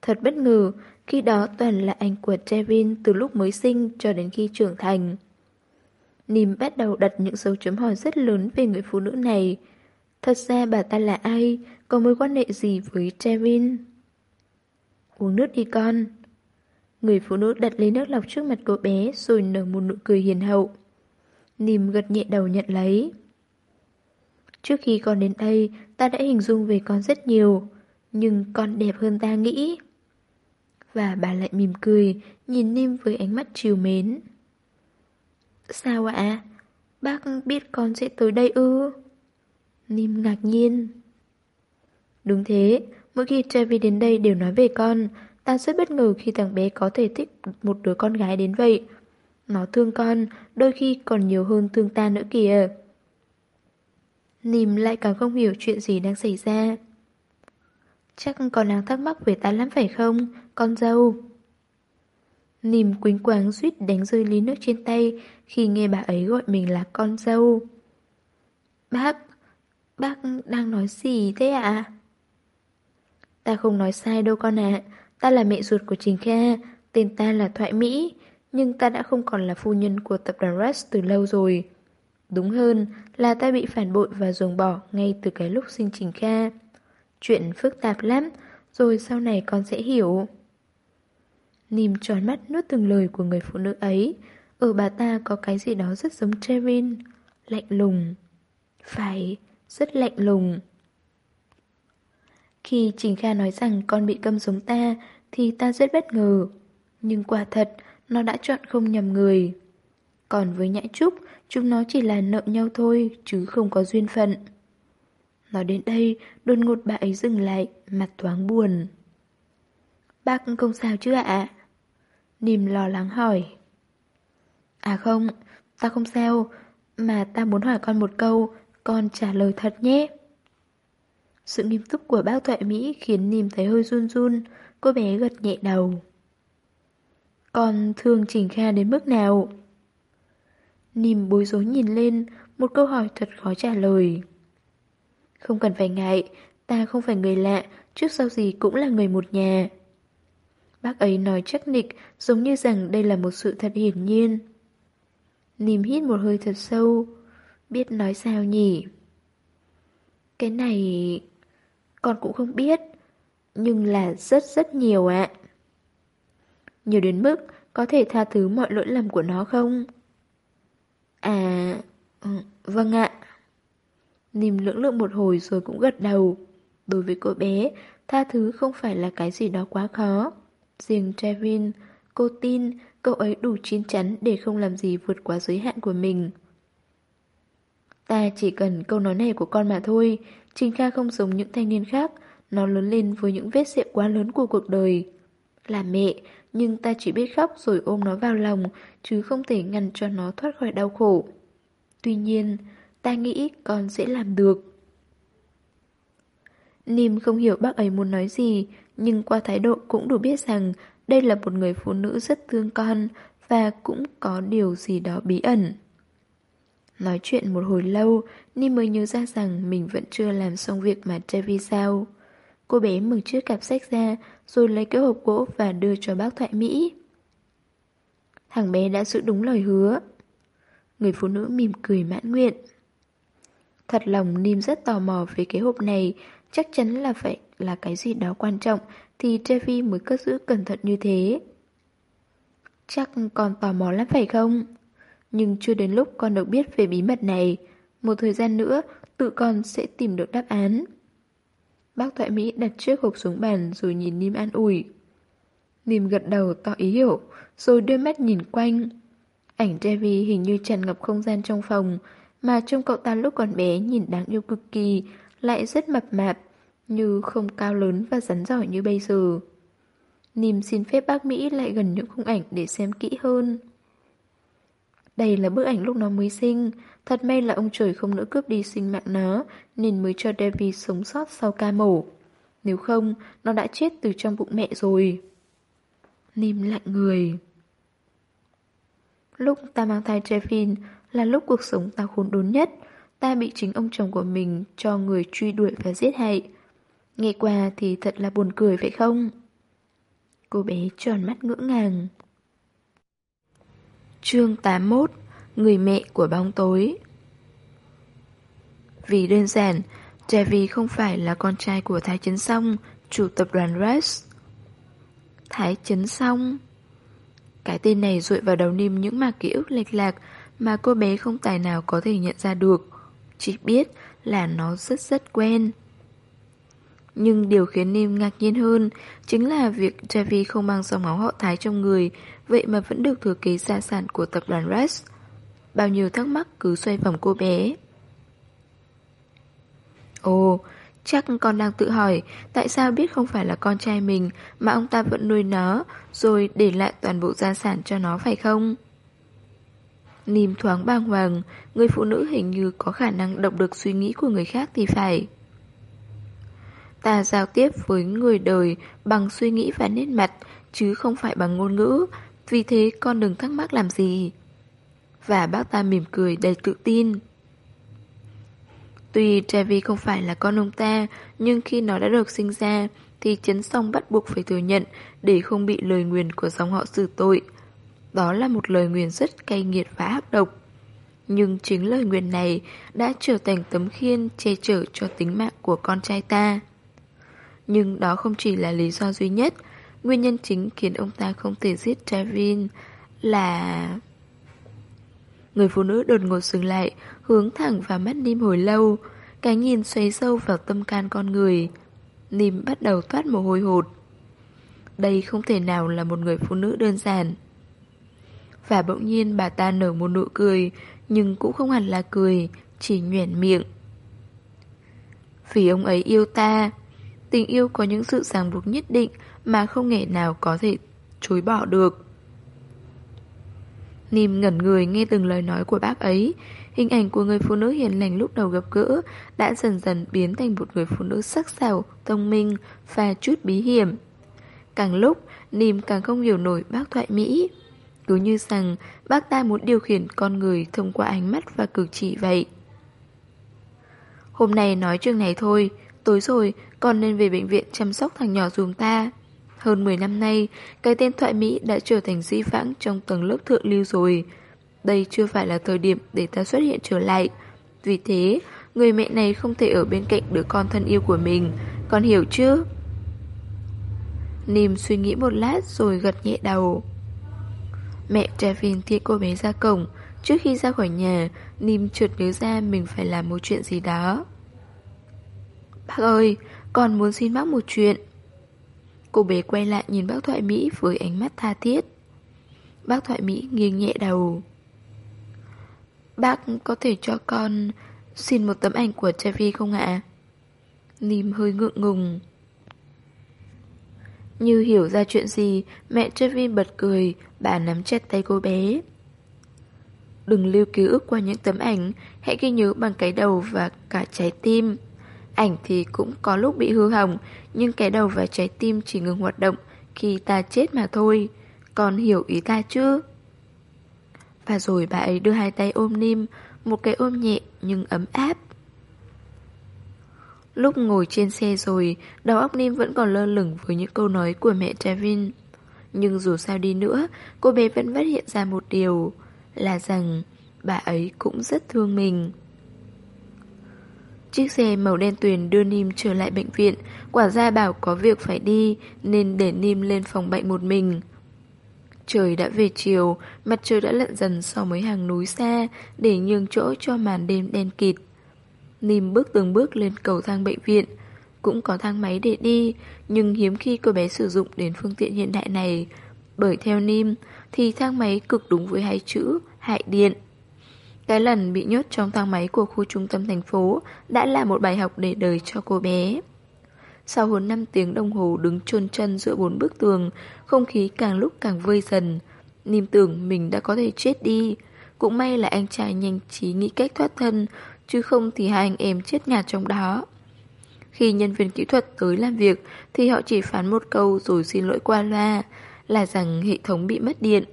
Thật bất ngờ, khi đó toàn là ảnh của Trevin từ lúc mới sinh cho đến khi trưởng thành. Nìm bắt đầu đặt những dấu chấm hỏi rất lớn về người phụ nữ này. Thật ra bà ta là ai? Có mối quan hệ gì với Trevin? Uống nước đi con. Người phụ nữ đặt lấy nước lọc trước mặt cô bé rồi nở một nụ cười hiền hậu. Nìm gật nhẹ đầu nhận lấy. Trước khi con đến đây, ta đã hình dung về con rất nhiều. Nhưng con đẹp hơn ta nghĩ. Và bà lại mỉm cười, nhìn Nim với ánh mắt chiều mến. Sao ạ? Bác biết con sẽ tới đây ư? Nim ngạc nhiên. Đúng thế, mỗi khi Trevi đến đây đều nói về con. Ta rất bất ngờ khi thằng bé có thể thích một đứa con gái đến vậy. Nó thương con, đôi khi còn nhiều hơn thương ta nữa kìa. Nìm lại càng không hiểu chuyện gì đang xảy ra. Chắc còn đang thắc mắc về ta lắm phải không, con dâu? Nìm quính quáng suýt đánh rơi ly nước trên tay khi nghe bà ấy gọi mình là con dâu. Bác, bác đang nói gì thế ạ? Ta không nói sai đâu con ạ, ta là mẹ ruột của Trình Kha, tên ta là Thoại Mỹ, nhưng ta đã không còn là phu nhân của tập đoàn Rush từ lâu rồi. Đúng hơn là ta bị phản bội và ruồng bỏ ngay từ cái lúc sinh Trình Kha. Chuyện phức tạp lắm, rồi sau này con sẽ hiểu. Nìm tròn mắt nuốt từng lời của người phụ nữ ấy. Ở bà ta có cái gì đó rất giống Trevin. Lạnh lùng. Phải, rất lạnh lùng. Khi Trình Kha nói rằng con bị câm giống ta, thì ta rất bất ngờ. Nhưng quả thật, nó đã chọn không nhầm người. Còn với Nhã Trúc, chúng nó chỉ là nợ nhau thôi, chứ không có duyên phận. Nói đến đây, đột ngột bà ấy dừng lại, mặt thoáng buồn. Bác không sao chứ ạ? Nìm lo lắng hỏi. À không, ta không sao, mà ta muốn hỏi con một câu, con trả lời thật nhé. Sự nghiêm túc của bác Thoại Mỹ khiến Nìm thấy hơi run run, cô bé gật nhẹ đầu. Con thương Trình Kha đến mức nào? Nìm bối rối nhìn lên, một câu hỏi thật khó trả lời. Không cần phải ngại, ta không phải người lạ, trước sau gì cũng là người một nhà. Bác ấy nói chắc nịch, giống như rằng đây là một sự thật hiển nhiên. Nìm hít một hơi thật sâu, biết nói sao nhỉ? Cái này con cũng không biết, nhưng là rất rất nhiều ạ. Nhiều đến mức có thể tha thứ mọi lỗi lầm của nó không? À, ừ, vâng ạ. Nìm lưỡng lượng một hồi rồi cũng gật đầu. Đối với cô bé, tha thứ không phải là cái gì đó quá khó. Riêng Trevin, cô tin cậu ấy đủ chín chắn để không làm gì vượt quá giới hạn của mình. Ta chỉ cần câu nói này của con mà thôi, Trình Kha không giống những thanh niên khác, nó lớn lên với những vết sẹo quá lớn của cuộc đời. Là mẹ, nhưng ta chỉ biết khóc rồi ôm nó vào lòng, chứ không thể ngăn cho nó thoát khỏi đau khổ. Tuy nhiên, ta nghĩ con sẽ làm được. Nìm không hiểu bác ấy muốn nói gì, nhưng qua thái độ cũng đủ biết rằng đây là một người phụ nữ rất thương con và cũng có điều gì đó bí ẩn. Nói chuyện một hồi lâu, Ni mới nhớ ra rằng mình vẫn chưa làm xong việc mà Trevi sao. Cô bé mở chiếc cặp sách ra, rồi lấy cái hộp gỗ và đưa cho bác Thoại Mỹ. Thằng bé đã giữ đúng lời hứa. Người phụ nữ mỉm cười mãn nguyện. Thật lòng Nim rất tò mò về cái hộp này, chắc chắn là phải là cái gì đó quan trọng thì Trevi mới cất giữ cẩn thận như thế. Chắc còn tò mò lắm phải không? Nhưng chưa đến lúc con được biết về bí mật này. Một thời gian nữa, tự con sẽ tìm được đáp án. Bác Thoại Mỹ đặt chiếc hộp xuống bàn rồi nhìn Nim an ủi. Nim gật đầu tỏ ý hiểu, rồi đôi mắt nhìn quanh. Ảnh Devi hình như tràn ngập không gian trong phòng, mà trông cậu ta lúc còn bé nhìn đáng yêu cực kỳ, lại rất mập mạp, như không cao lớn và rắn giỏi như bây giờ. Nìm xin phép bác Mỹ lại gần những khung ảnh để xem kỹ hơn. Đây là bức ảnh lúc nó mới sinh, thật may là ông trời không nỡ cướp đi sinh mạng nó, nên mới cho Debbie sống sót sau ca mổ. Nếu không, nó đã chết từ trong bụng mẹ rồi. Nim lặng người. Lúc ta mang thai Jeffin là lúc cuộc sống ta khốn đốn nhất. Ta bị chính ông chồng của mình cho người truy đuổi và giết hại. Nghe qua thì thật là buồn cười phải không? Cô bé tròn mắt ngỡ ngàng. Chương 81 Người mẹ của bóng tối Vì đơn giản, Javi không phải là con trai của Thái Chấn Song, chủ tập đoàn Rex. Thái Chấn Song Cái tên này rụi vào đầu Nim những mạc ký ức lệch lạc mà cô bé không tài nào có thể nhận ra được. Chỉ biết là nó rất rất quen. Nhưng điều khiến Nim ngạc nhiên hơn chính là việc Javi không mang dòng máu họ Thái trong người, vậy mà vẫn được thừa kế gia sản của tập đoàn Rex. Bao nhiêu thắc mắc cứ xoay vòng cô bé. Ồ, chắc con đang tự hỏi tại sao biết không phải là con trai mình mà ông ta vẫn nuôi nó rồi để lại toàn bộ gia sản cho nó phải không? Nìm thoáng bàng hoàng, người phụ nữ hình như có khả năng đọc được suy nghĩ của người khác thì phải. Ta giao tiếp với người đời bằng suy nghĩ và nét mặt, chứ không phải bằng ngôn ngữ, vì thế con đừng thắc mắc làm gì. Và bác ta mỉm cười đầy tự tin. Tuy Trevi không phải là con ông ta, nhưng khi nó đã được sinh ra, thì chấn song bắt buộc phải thừa nhận để không bị lời nguyền của dòng họ xử tội. Đó là một lời nguyền rất cay nghiệt và ác độc. Nhưng chính lời nguyền này đã trở thành tấm khiên che chở cho tính mạng của con trai ta. Nhưng đó không chỉ là lý do duy nhất. Nguyên nhân chính khiến ông ta không thể giết Travin là... Người phụ nữ đột ngột dừng lại, hướng thẳng vào mắt Nim hồi lâu. Cái nhìn xoáy sâu vào tâm can con người. Nim bắt đầu thoát mồ hôi hột. Đây không thể nào là một người phụ nữ đơn giản. Và bỗng nhiên bà ta nở một nụ cười, nhưng cũng không hẳn là cười, chỉ nhoẻn miệng. Vì ông ấy yêu ta, Tình yêu có những sự ràng buộc nhất định mà không nghề nào có thể chối bỏ được. Nìm ngẩn người nghe từng lời nói của bác ấy. Hình ảnh của người phụ nữ hiền lành lúc đầu gặp gỡ Đã dần dần biến thành một người phụ nữ sắc sảo, thông minh và chút bí hiểm. Càng lúc, Nìm càng không hiểu nổi bác thoại Mỹ. Cứ như rằng bác ta muốn điều khiển con người thông qua ánh mắt và cử chỉ vậy. Hôm nay nói chương này thôi Tối rồi, con nên về bệnh viện chăm sóc thằng nhỏ dùm ta. Hơn 10 năm nay, cái tên thoại Mỹ đã trở thành di vãng trong tầng lớp thượng lưu rồi. Đây chưa phải là thời điểm để ta xuất hiện trở lại. Vì thế, người mẹ này không thể ở bên cạnh đứa con thân yêu của mình. Con hiểu chứ? Nìm suy nghĩ một lát rồi gật nhẹ đầu. Mẹ Travin tiện cô bé ra cổng. Trước khi ra khỏi nhà, Nìm trượt nhớ ra mình phải làm một chuyện gì đó. Bác ơi, con muốn xin bác một chuyện. Cô bé quay lại nhìn bác Thoại Mỹ với ánh mắt tha thiết. Bác Thoại Mỹ nghiêng nhẹ đầu. Bác có thể cho con xin một tấm ảnh của Chevy không ạ? Nìm hơi ngượng ngùng. Như hiểu ra chuyện gì, mẹ Chevy bật cười, bà nắm chặt tay cô bé. Đừng lưu ký ức qua những tấm ảnh, hãy ghi nhớ bằng cái đầu và cả trái tim. Ảnh thì cũng có lúc bị hư hỏng, nhưng cái đầu và trái tim chỉ ngừng hoạt động khi ta chết mà thôi. Con hiểu ý ta chứ? Và rồi bà ấy đưa hai tay ôm Nim, một cái ôm nhẹ nhưng ấm áp. Lúc ngồi trên xe rồi, đầu óc Nim vẫn còn lơ lửng với những câu nói của mẹ Travin. Nhưng dù sao đi nữa, cô bé vẫn phát hiện ra một điều, là rằng bà ấy cũng rất thương mình. Chiếc xe màu đen tuyền đưa Nim trở lại bệnh viện, quả ra bảo có việc phải đi nên để Nim lên phòng bệnh một mình. Trời đã về chiều, mặt trời đã lặn dần sau mấy hàng núi xa để nhường chỗ cho màn đêm đen kịt. Nim bước từng bước lên cầu thang bệnh viện, cũng có thang máy để đi, nhưng hiếm khi cô bé sử dụng đến phương tiện hiện đại này. Bởi theo Nim, thì thang máy cực đúng với hai chữ hại điện. Cái lần bị nhốt trong thang máy của khu trung tâm thành phố đã là một bài học để đời cho cô bé. Sau hơn 5 tiếng đồng hồ đứng chôn chân giữa bốn bức tường, không khí càng lúc càng vơi dần. Nìm tưởng mình đã có thể chết đi. Cũng may là anh trai nhanh trí nghĩ cách thoát thân, chứ không thì hai anh em chết ngạt trong đó. Khi nhân viên kỹ thuật tới làm việc thì họ chỉ phán một câu rồi xin lỗi qua loa là rằng hệ thống bị mất điện.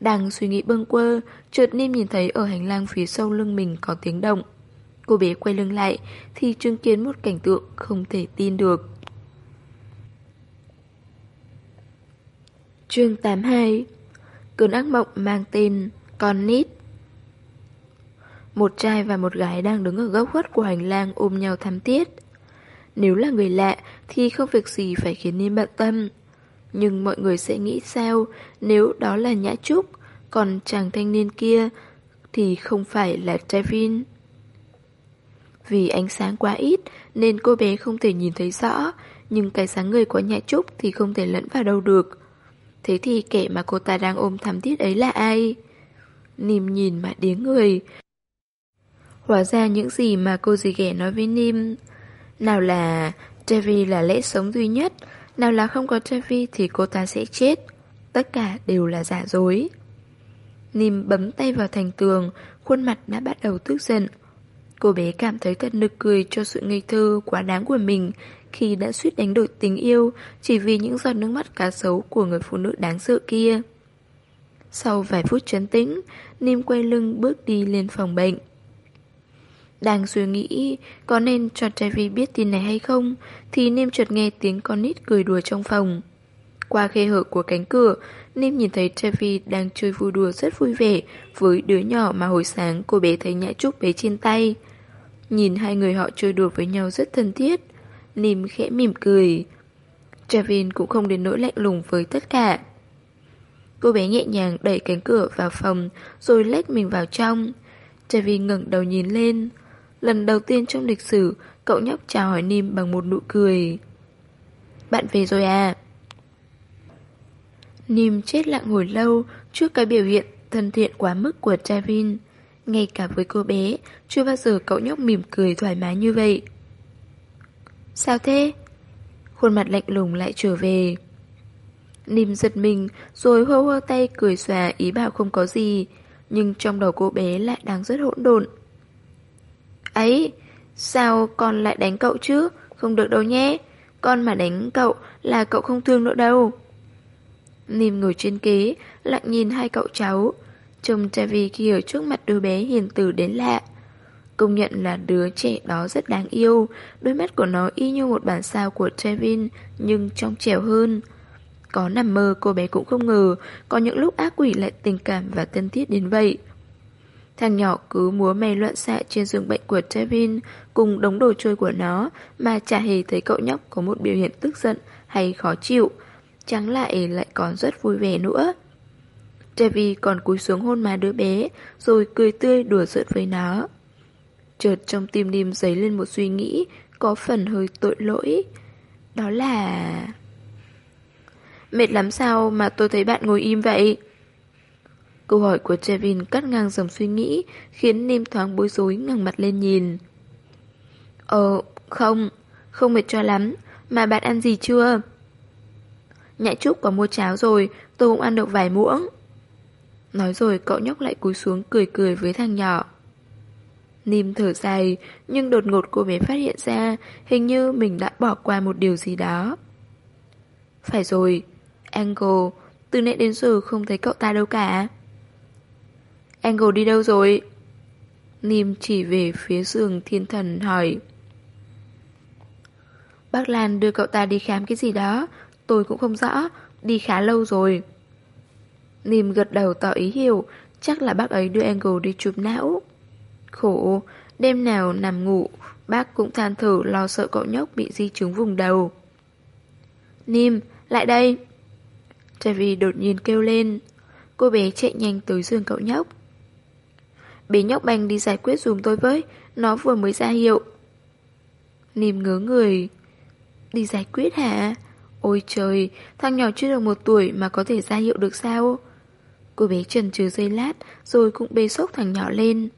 Đang suy nghĩ bâng quơ, chợt Nim nhìn thấy ở hành lang phía sau lưng mình có tiếng động. Cô bé quay lưng lại thì chứng kiến một cảnh tượng không thể tin được. Chương 82 Cơn ác mộng mang tên Con nít Một trai và một gái đang đứng ở góc khuất của hành lang ôm nhau thắm tiết. Nếu là người lạ thì không việc gì phải khiến Nim bận tâm. Nhưng mọi người sẽ nghĩ sao nếu đó là Nhã Trúc, còn chàng thanh niên kia thì không phải là Trevin. Vì ánh sáng quá ít nên cô bé không thể nhìn thấy rõ, nhưng cái sáng người của Nhã Trúc thì không thể lẫn vào đâu được. Thế thì kẻ mà cô ta đang ôm thắm thiết ấy là ai? Nìm nhìn mà điếng người. Hóa ra những gì mà cô dì ghẻ nói với Nim Nào là Trevi là lẽ sống duy nhất nào là không có Trevi thì cô ta sẽ chết. Tất cả đều là giả dối. Nìm bấm tay vào thành tường, Khuôn mặt đã bắt đầu tức giận. Cô bé cảm thấy thật nực cười cho sự ngây thơ quá đáng của mình Khi đã suýt đánh đổi tình yêu Chỉ vì những giọt nước mắt cá sấu của người phụ nữ đáng sợ kia. Sau vài phút chấn tĩnh Nìm quay lưng bước đi lên phòng bệnh đang suy nghĩ có nên cho Trevi biết tin này hay không, Thì Nim chợt nghe tiếng con nít cười đùa trong phòng. Qua khe hở của cánh cửa, Nim nhìn thấy Trevi đang chơi vui đùa rất vui vẻ Với đứa nhỏ mà hồi sáng cô bé thấy nhã trúc bé trên tay. Nhìn hai người họ chơi đùa với nhau rất thân thiết, Nim khẽ mỉm cười. Trevin cũng không đến nỗi lạnh lùng với tất cả. Cô bé nhẹ nhàng đẩy cánh cửa vào phòng, Rồi lách mình vào trong. Trevin ngẩng đầu nhìn lên Lần đầu tiên trong lịch sử, cậu nhóc chào hỏi Nim bằng một nụ cười. Bạn về rồi à? Nim chết lặng hồi lâu trước cái biểu hiện thân thiện quá mức của Travin. Ngay cả với cô bé, chưa bao giờ cậu nhóc mỉm cười thoải mái như vậy. Sao thế? Khuôn mặt lạnh lùng lại trở về. Nim giật mình, rồi hô hô tay cười xòa ý bảo không có gì. Nhưng trong đầu cô bé lại đang rất hỗn độn. Ấy, sao con lại đánh cậu chứ? Không được đâu nhé. Con mà đánh cậu là cậu không thương nữa đâu. Nìm ngồi trên kế, lặng nhìn hai cậu cháu. Trông Trevi khi ở trước mặt đứa bé hiền từ đến lạ. Công nhận là đứa trẻ đó rất đáng yêu, đôi mắt của nó y như một bản sao của Trevin, nhưng trong trẻo hơn. Có nằm mơ cô bé cũng không ngờ, có những lúc ác quỷ lại tình cảm và thân thiết đến vậy. Thằng nhỏ cứ múa may loạn xạ trên giường bệnh của Tevin, cùng đống đồ chơi của nó, mà chả hề thấy cậu nhóc có một biểu hiện tức giận hay khó chịu. Chẳng lại lại còn rất vui vẻ nữa. Trevi còn cúi xuống hôn má đứa bé, rồi cười tươi đùa giỡn với nó. Chợt trong tim Nim dấy lên một suy nghĩ, có phần hơi tội lỗi. Đó là... Mệt lắm sao mà tôi thấy bạn ngồi im vậy? Câu hỏi của Trevin cắt ngang dòng suy nghĩ, khiến Nim thoáng bối rối ngẩng mặt lên nhìn. Ờ, không, không mệt cho lắm, mà bạn ăn gì chưa? Nhã Trúc có mua cháo rồi, tôi cũng ăn được vài muỗng. Nói rồi cậu nhóc lại cúi xuống cười cười với thằng nhỏ. Nim thở dài, nhưng đột ngột cô bé phát hiện ra hình như mình đã bỏ qua một điều gì đó. Phải rồi, Angle, từ nãy đến giờ không thấy cậu ta đâu cả. Angle đi đâu rồi? Nim chỉ về phía giường thiên thần hỏi. Bác Lan đưa cậu ta đi khám cái gì đó, tôi cũng không rõ, đi khá lâu rồi. Nim gật đầu tỏ ý hiểu, chắc là bác ấy đưa Angle đi chụp não. Khổ, đêm nào nằm ngủ, bác cũng than thở lo sợ cậu nhóc bị di chứng vùng đầu. Nim, lại đây! Trevi đột nhiên kêu lên. Cô bé chạy nhanh tới giường cậu nhóc. Bé nhóc bành đi giải quyết dùm tôi với, nó vừa mới ra hiệu. Nìm ngớ người. Đi giải quyết hả? Ôi trời, thằng nhỏ chưa được một tuổi mà có thể ra hiệu được sao? Cô bé trần trừ giây lát rồi cũng bê sốc thằng nhỏ lên.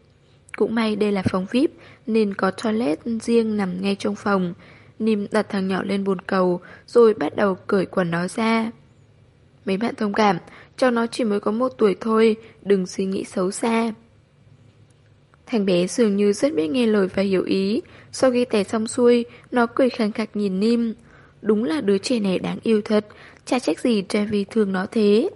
Cũng may đây là phòng VIP nên có toilet riêng nằm ngay trong phòng. Nìm đặt thằng nhỏ lên bồn cầu rồi bắt đầu cởi quần nó ra. Mấy bạn thông cảm, cho nó chỉ mới có một tuổi thôi, đừng suy nghĩ xấu xa. Thằng bé dường như rất biết nghe lời và hiểu ý. Sau khi tè xong xuôi, nó cười khẳng khạch nhìn Nim. Đúng là đứa trẻ này đáng yêu thật, chả trách gì Trevi thương nó thế.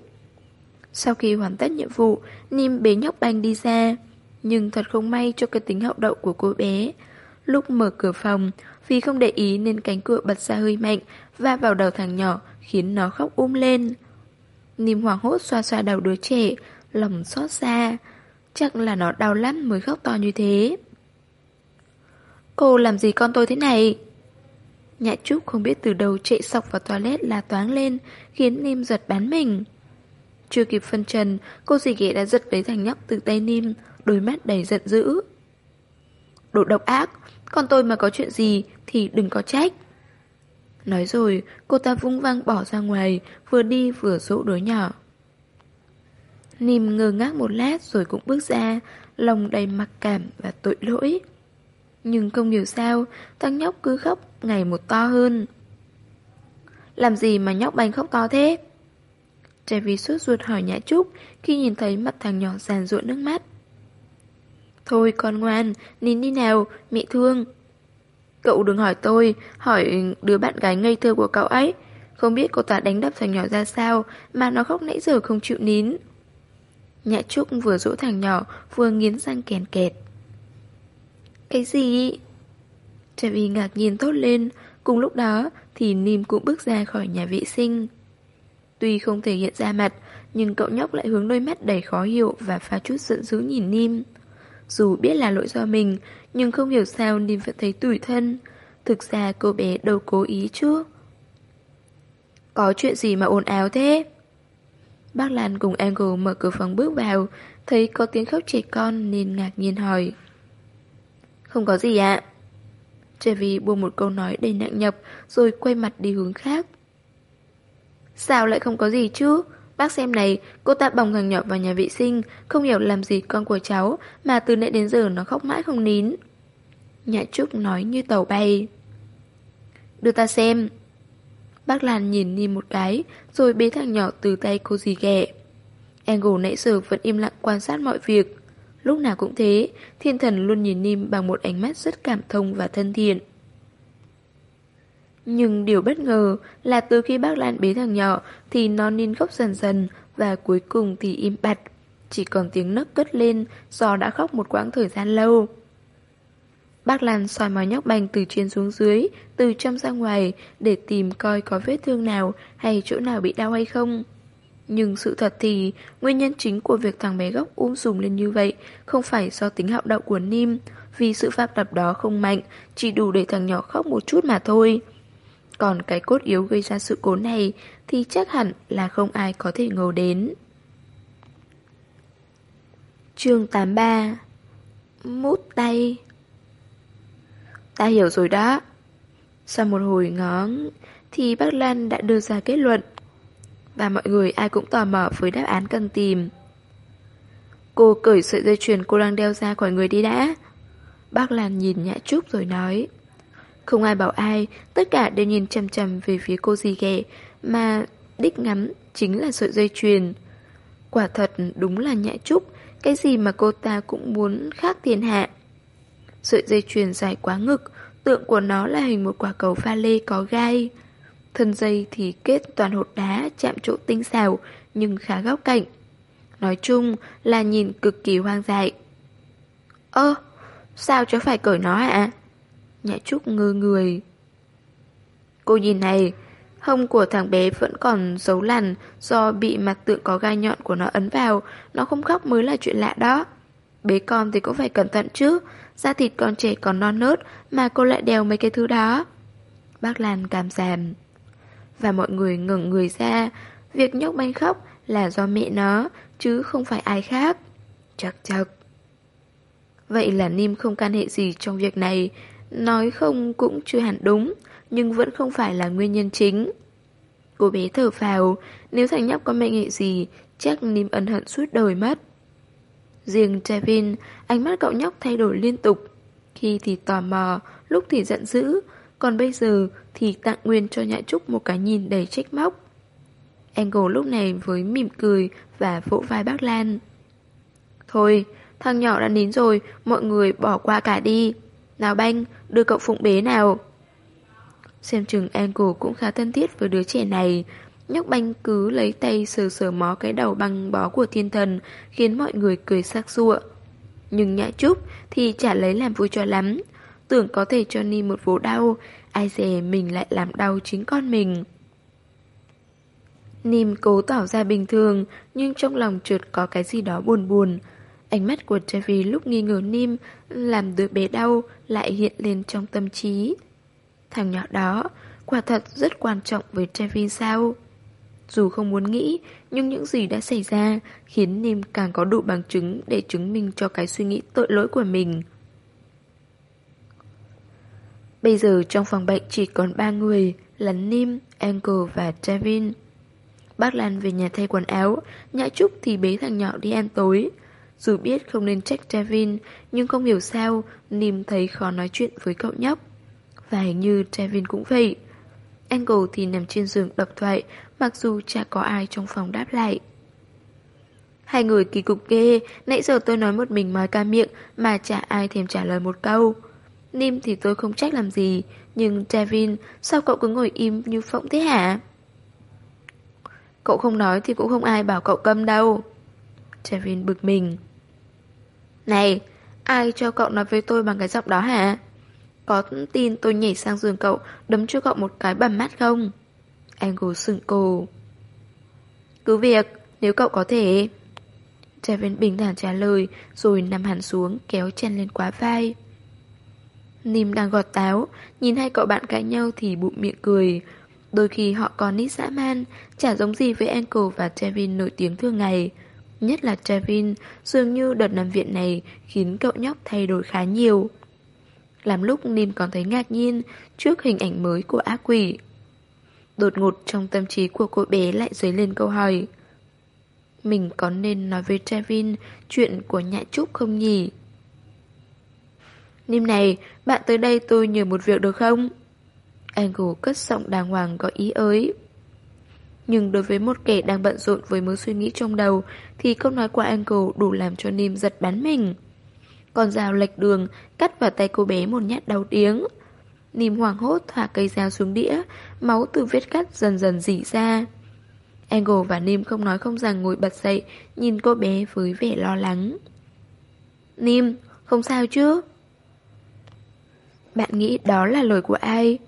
Sau khi hoàn tất nhiệm vụ, Nim bế nhóc banh đi ra. Nhưng thật không may cho cái tính hậu đậu của cô bé. Lúc mở cửa phòng, vì không để ý nên cánh cửa bật ra hơi mạnh, và vào đầu thằng nhỏ, khiến nó khóc um lên. Nim hoảng hốt xoa xoa đầu đứa trẻ, lòng xót xa. Chắc là nó đau lắm mới khóc to như thế. Cô làm gì con tôi thế này? Nhã Trúc không biết từ đâu chạy sọc vào toilet là toáng lên, khiến Nim giật bán mình. Chưa kịp phân trần, cô dì ghẻ đã giật lấy thằng nhóc từ tay Nim, đôi mắt đầy giận dữ. Đồ độc ác, con tôi mà có chuyện gì thì đừng có trách. Nói rồi, cô ta vung văng bỏ ra ngoài, vừa đi vừa dỗ đứa nhỏ. Nìm ngơ ngác một lát rồi cũng bước ra, lòng đầy mặc cảm và tội lỗi. Nhưng không hiểu sao, thằng nhóc cứ khóc ngày một to hơn. Làm gì mà nhóc bành khóc to thế? Trevi suốt ruột hỏi Nhã Trúc khi nhìn thấy mặt thằng nhỏ giàn ruộn nước mắt. Thôi con ngoan, nín đi nào, mẹ thương. Cậu đừng hỏi tôi, hỏi đứa bạn gái ngây thơ của cậu ấy. Không biết cô ta đánh đập thằng nhỏ ra sao mà nó khóc nãy giờ không chịu nín. Nhã Trúc vừa dỗ thằng nhỏ vừa nghiến răng kèn kẹt. Cái gì? Trevi ngạc nhiên tốt lên, cùng lúc đó thì Nìm cũng bước ra khỏi nhà vệ sinh. Tuy không thể hiện ra mặt, nhưng cậu nhóc lại hướng đôi mắt đầy khó hiểu và pha chút giận dữ nhìn Nìm Dù biết là lỗi do mình, nhưng không hiểu sao Nìm vẫn thấy tủi thân. Thực ra cô bé đâu cố ý chứ. Có chuyện gì mà ồn ào thế? Bác Lan cùng Angle mở cửa phòng bước vào, thấy có tiếng khóc trẻ con nên ngạc nhiên hỏi. Không có gì ạ. Chevy buông một câu nói đầy nặng nhọc rồi quay mặt đi hướng khác. Sao lại không có gì chứ? Bác xem này, cô ta bồng thằng nhỏ vào nhà vệ sinh, không hiểu làm gì con của cháu, mà từ nãy đến giờ nó khóc mãi không nín. Nhã Trúc nói như tàu bay. Đưa ta xem. Bác Lan nhìn đi một cái, rồi bế thằng nhỏ từ tay cô dì ghẻ. Angle nãy giờ vẫn im lặng quan sát mọi việc. Lúc nào cũng thế, thiên thần luôn nhìn Nim bằng một ánh mắt rất cảm thông và thân thiện. Nhưng điều bất ngờ là từ khi bác Lan bế thằng nhỏ thì nó nín khóc dần dần và cuối cùng thì im bặt. Chỉ còn tiếng nấc cất lên do đã khóc một quãng thời gian lâu. Bác Lan soi mói nhóc bành từ trên xuống dưới, từ trong ra ngoài để tìm coi có vết thương nào hay chỗ nào bị đau hay không. Nhưng sự thật thì nguyên nhân chính của việc thằng bé gốc um sùm lên như vậy không phải do tính hạo động của Nim, vì sự pháp đập đó không mạnh, chỉ đủ để thằng nhỏ khóc một chút mà thôi. Còn cái cốt yếu gây ra sự cố này thì chắc hẳn là không ai có thể ngờ đến. chương 83 Mút tay Ta hiểu rồi đó. Sau một hồi ngó thì bác Lan đã đưa ra kết luận. Và mọi người ai cũng tò mò với đáp án cần tìm. Cô cởi sợi dây chuyền cô đang đeo ra khỏi người đi đã. Bác Lan nhìn Nhã Trúc rồi nói. Không ai bảo ai, tất cả đều nhìn chầm chầm về phía cô dì ghẻ, mà đích ngắm chính là sợi dây chuyền. Quả thật đúng là Nhã Trúc, cái gì mà cô ta cũng muốn khác thiên hạ. Sợi dây chuyền dài quá ngực, tượng của nó là hình một quả cầu pha lê có gai. Thân dây thì kết toàn hột đá chạm chỗ tinh xảo nhưng khá góc cạnh. Nói chung là nhìn cực kỳ hoang dại. Ơ, sao cháu phải cởi nó ạ? Nhã Trúc ngơ người. Cô nhìn này, hông của thằng bé vẫn còn dấu lằn do bị mặt tượng có gai nhọn của nó ấn vào, nó không khóc mới là chuyện lạ đó. Bế con thì cũng phải cẩn thận chứ, da thịt con trẻ còn non nớt mà cô lại đeo mấy cái thứ đó. Bác Lan cảm giảm. Và mọi người ngừng người ra, việc nhóc banh khóc là do mẹ nó, chứ không phải ai khác. Chật chật. Vậy là Nim không can hệ gì trong việc này, nói không cũng chưa hẳn đúng, nhưng vẫn không phải là nguyên nhân chính. Cô bé thở phào, nếu thằng nhóc có mệnh hệ gì, chắc Nim ân hận suốt đời mất. Riêng Trevin, ánh mắt cậu nhóc thay đổi liên tục. Khi thì tò mò, lúc thì giận dữ, còn bây giờ thì tặng nguyên cho Nhã Trúc một cái nhìn đầy trách móc. Angle lúc này với mỉm cười và vỗ vai bác Lan. Thôi, thằng nhỏ đã nín rồi, mọi người bỏ qua cả đi. Nào banh, đưa cậu phụng bế nào. Xem chừng Angle cũng khá thân thiết với đứa trẻ này. Nhóc banh cứ lấy tay sờ sờ mó cái đầu băng bó của thiên thần, khiến mọi người cười sắc sụa. Nhưng Nhã Trúc thì chả lấy làm vui cho lắm. Tưởng có thể cho Ni một vố đau, ai dè mình lại làm đau chính con mình. Nìm cố tỏ ra bình thường, nhưng trong lòng trượt có cái gì đó buồn buồn. Ánh mắt của Trevi lúc nghi ngờ Nim làm đứa bé đau lại hiện lên trong tâm trí. Thằng nhỏ đó, quả thật rất quan trọng với Trevi sao? Dù không muốn nghĩ, nhưng những gì đã xảy ra khiến Nim càng có đủ bằng chứng để chứng minh cho cái suy nghĩ tội lỗi của mình. Bây giờ trong phòng bệnh chỉ còn ba người là Nim, Angle và Trevin. Bác Lan về nhà thay quần áo, Nhã Trúc thì bế thằng nhỏ đi ăn tối. Dù biết không nên trách Trevin, nhưng không hiểu sao Nim thấy khó nói chuyện với cậu nhóc. Và hình như Trevin cũng vậy. Angle thì nằm trên giường đập thoại, mặc dù chả có ai trong phòng đáp lại. Hai người kỳ cục ghê, nãy giờ tôi nói một mình nói ca miệng mà chả ai thèm trả lời một câu. Nim thì tôi không trách làm gì, nhưng Trevin, sao cậu cứ ngồi im như phộng thế hả? Cậu không nói thì cũng không ai bảo cậu câm đâu. Trevin bực mình. Này, ai cho cậu nói với tôi bằng cái giọng đó hả? Có tin tôi nhảy sang giường cậu đấm cho cậu một cái bầm mắt không? Angle sừng cổ. Cứ việc, nếu cậu có thể. Trevin bình thản trả lời rồi nằm hẳn xuống kéo chân lên quá vai. Nim đang gọt táo, nhìn hai cậu bạn cãi nhau thì bụng miệng cười. Đôi khi họ còn nít dã man, chả giống gì với Angle và Trevin nổi tiếng thường ngày. Nhất là Trevin, dường như đợt nằm viện này khiến cậu nhóc thay đổi khá nhiều. Làm lúc Nim còn thấy ngạc nhiên trước hình ảnh mới của ác quỷ. Đột ngột trong tâm trí của cô bé lại dấy lên câu hỏi. Mình có nên nói với Trevin chuyện của nhã trúc không nhỉ? Nim này, bạn tới đây tôi nhờ một việc được không? Angle cất giọng đàng hoàng có ý ới. Nhưng đối với một kẻ đang bận rộn với mớ suy nghĩ trong đầu thì câu nói của Angle đủ làm cho Nim giật bắn mình. Con dao lệch đường cắt vào tay cô bé một nhát đau tiếng. Nìm hoảng hốt thả cây dao xuống đĩa, máu từ vết cắt dần dần dỉ ra. Angle và Nim không nói không rằng ngồi bật dậy, nhìn cô bé với vẻ lo lắng. Nim, không sao chứ? Bạn nghĩ đó là lời của ai?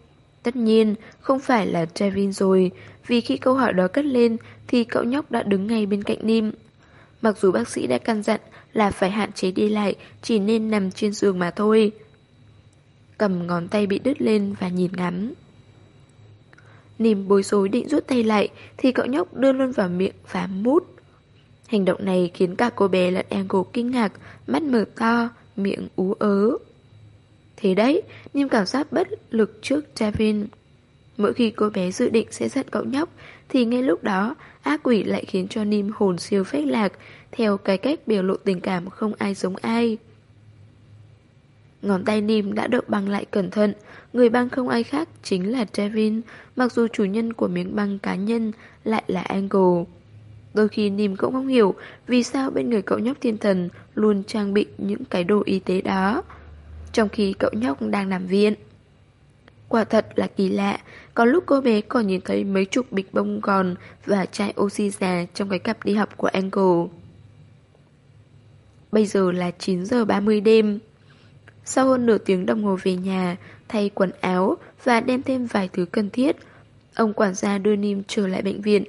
Tất nhiên, không phải là Trevin rồi, vì khi câu hỏi đó cất lên thì cậu nhóc đã đứng ngay bên cạnh Nim. Mặc dù bác sĩ đã căn dặn là phải hạn chế đi lại, chỉ nên nằm trên giường mà thôi. Cầm ngón tay bị đứt lên và nhìn ngắm. Nìm bối rối định rút tay lại thì cậu nhóc đưa luôn vào miệng và mút. Hành động này khiến cả cô bé lẫn Angle kinh ngạc, mắt mở to, miệng ú ớ. Thế đấy, Nìm cảm giác bất lực trước Javin. Mỗi khi cô bé dự định sẽ giận cậu nhóc, thì ngay lúc đó, ác quỷ lại khiến cho Nìm hồn siêu phách lạc, theo cái cách biểu lộ tình cảm không ai giống ai. Ngón tay Nim đã được băng lại cẩn thận, người băng không ai khác chính là Trevin, mặc dù chủ nhân của miếng băng cá nhân lại là Angle. Đôi khi Nim cũng không hiểu vì sao bên người cậu nhóc thiên thần luôn trang bị những cái đồ y tế đó trong khi cậu nhóc đang nằm viện. Quả thật là kỳ lạ, có lúc cô bé còn nhìn thấy mấy chục bịch bông gòn và chai oxy già trong cái cặp đi học của Angle. Bây giờ là 9 giờ 30 đêm. Sau hơn nửa tiếng đồng hồ về nhà, thay quần áo và đem thêm vài thứ cần thiết. Ông quản gia đưa Nim trở lại bệnh viện.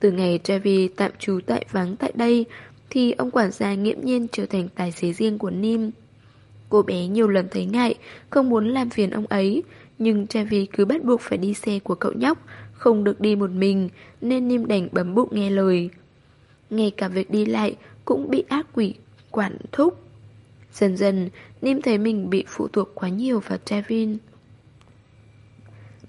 Từ ngày Trevi tạm trú tại vắng tại đây, thì ông quản gia nghiễm nhiên trở thành tài xế riêng của Nim. Cô bé nhiều lần thấy ngại, không muốn làm phiền ông ấy, nhưng Trevi cứ bắt buộc phải đi xe của cậu nhóc, không được đi một mình, nên Nim đành bấm bụng nghe lời. Ngay cả việc đi lại cũng bị ác quỷ quản thúc. Dần dần, Nim thấy mình bị phụ thuộc quá nhiều vào Trevin.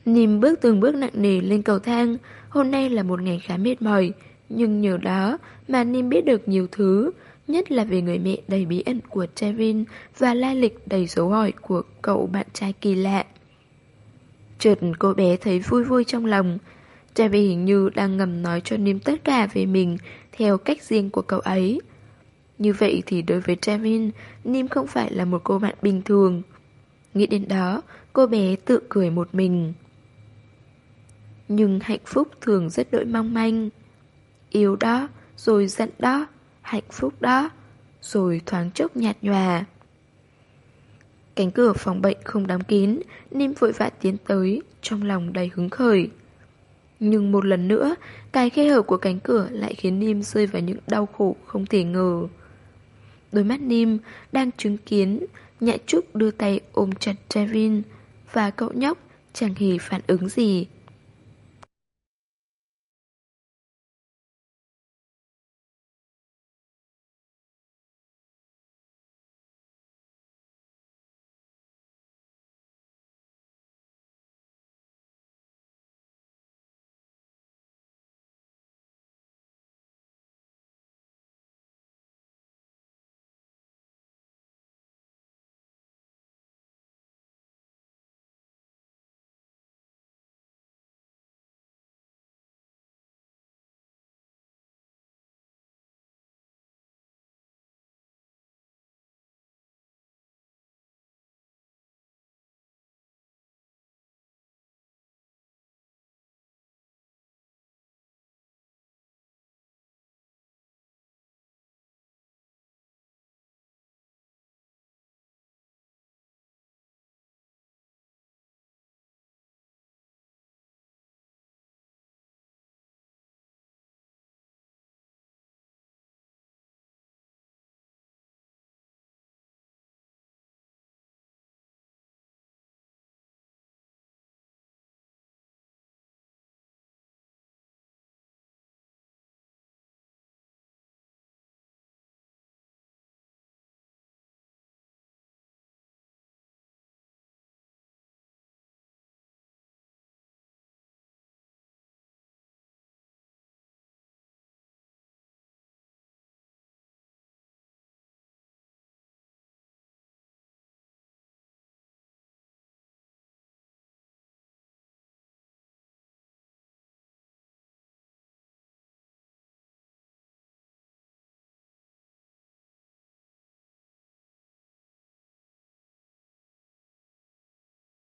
Nim bước từng bước nặng nề lên cầu thang, hôm nay là một ngày khá mệt mỏi, nhưng nhờ đó mà Nim biết được nhiều thứ, nhất là về người mẹ đầy bí ẩn của Trevin và lai lịch đầy dấu hỏi của cậu bạn trai kỳ lạ. Chợt cô bé thấy vui vui trong lòng, Trevin hình như đang ngầm nói cho Nim tất cả về mình theo cách riêng của cậu ấy. Như vậy thì đối với Trevin, Nim không phải là một cô bạn bình thường. Nghĩ đến đó, cô bé tự cười một mình. Nhưng hạnh phúc thường rất đỗi mong manh. Yêu đó, rồi giận đó, hạnh phúc đó, rồi thoáng chốc nhạt nhòa. Cánh cửa phòng bệnh không đóng kín, Nim vội vã tiến tới, trong lòng đầy hứng khởi. Nhưng một lần nữa, cái khe hở của cánh cửa lại khiến Nim rơi vào những đau khổ không thể ngờ. Đôi mắt Nim đang chứng kiến Nhã Trúc đưa tay ôm chặt Trevin Và cậu nhóc chẳng hề phản ứng gì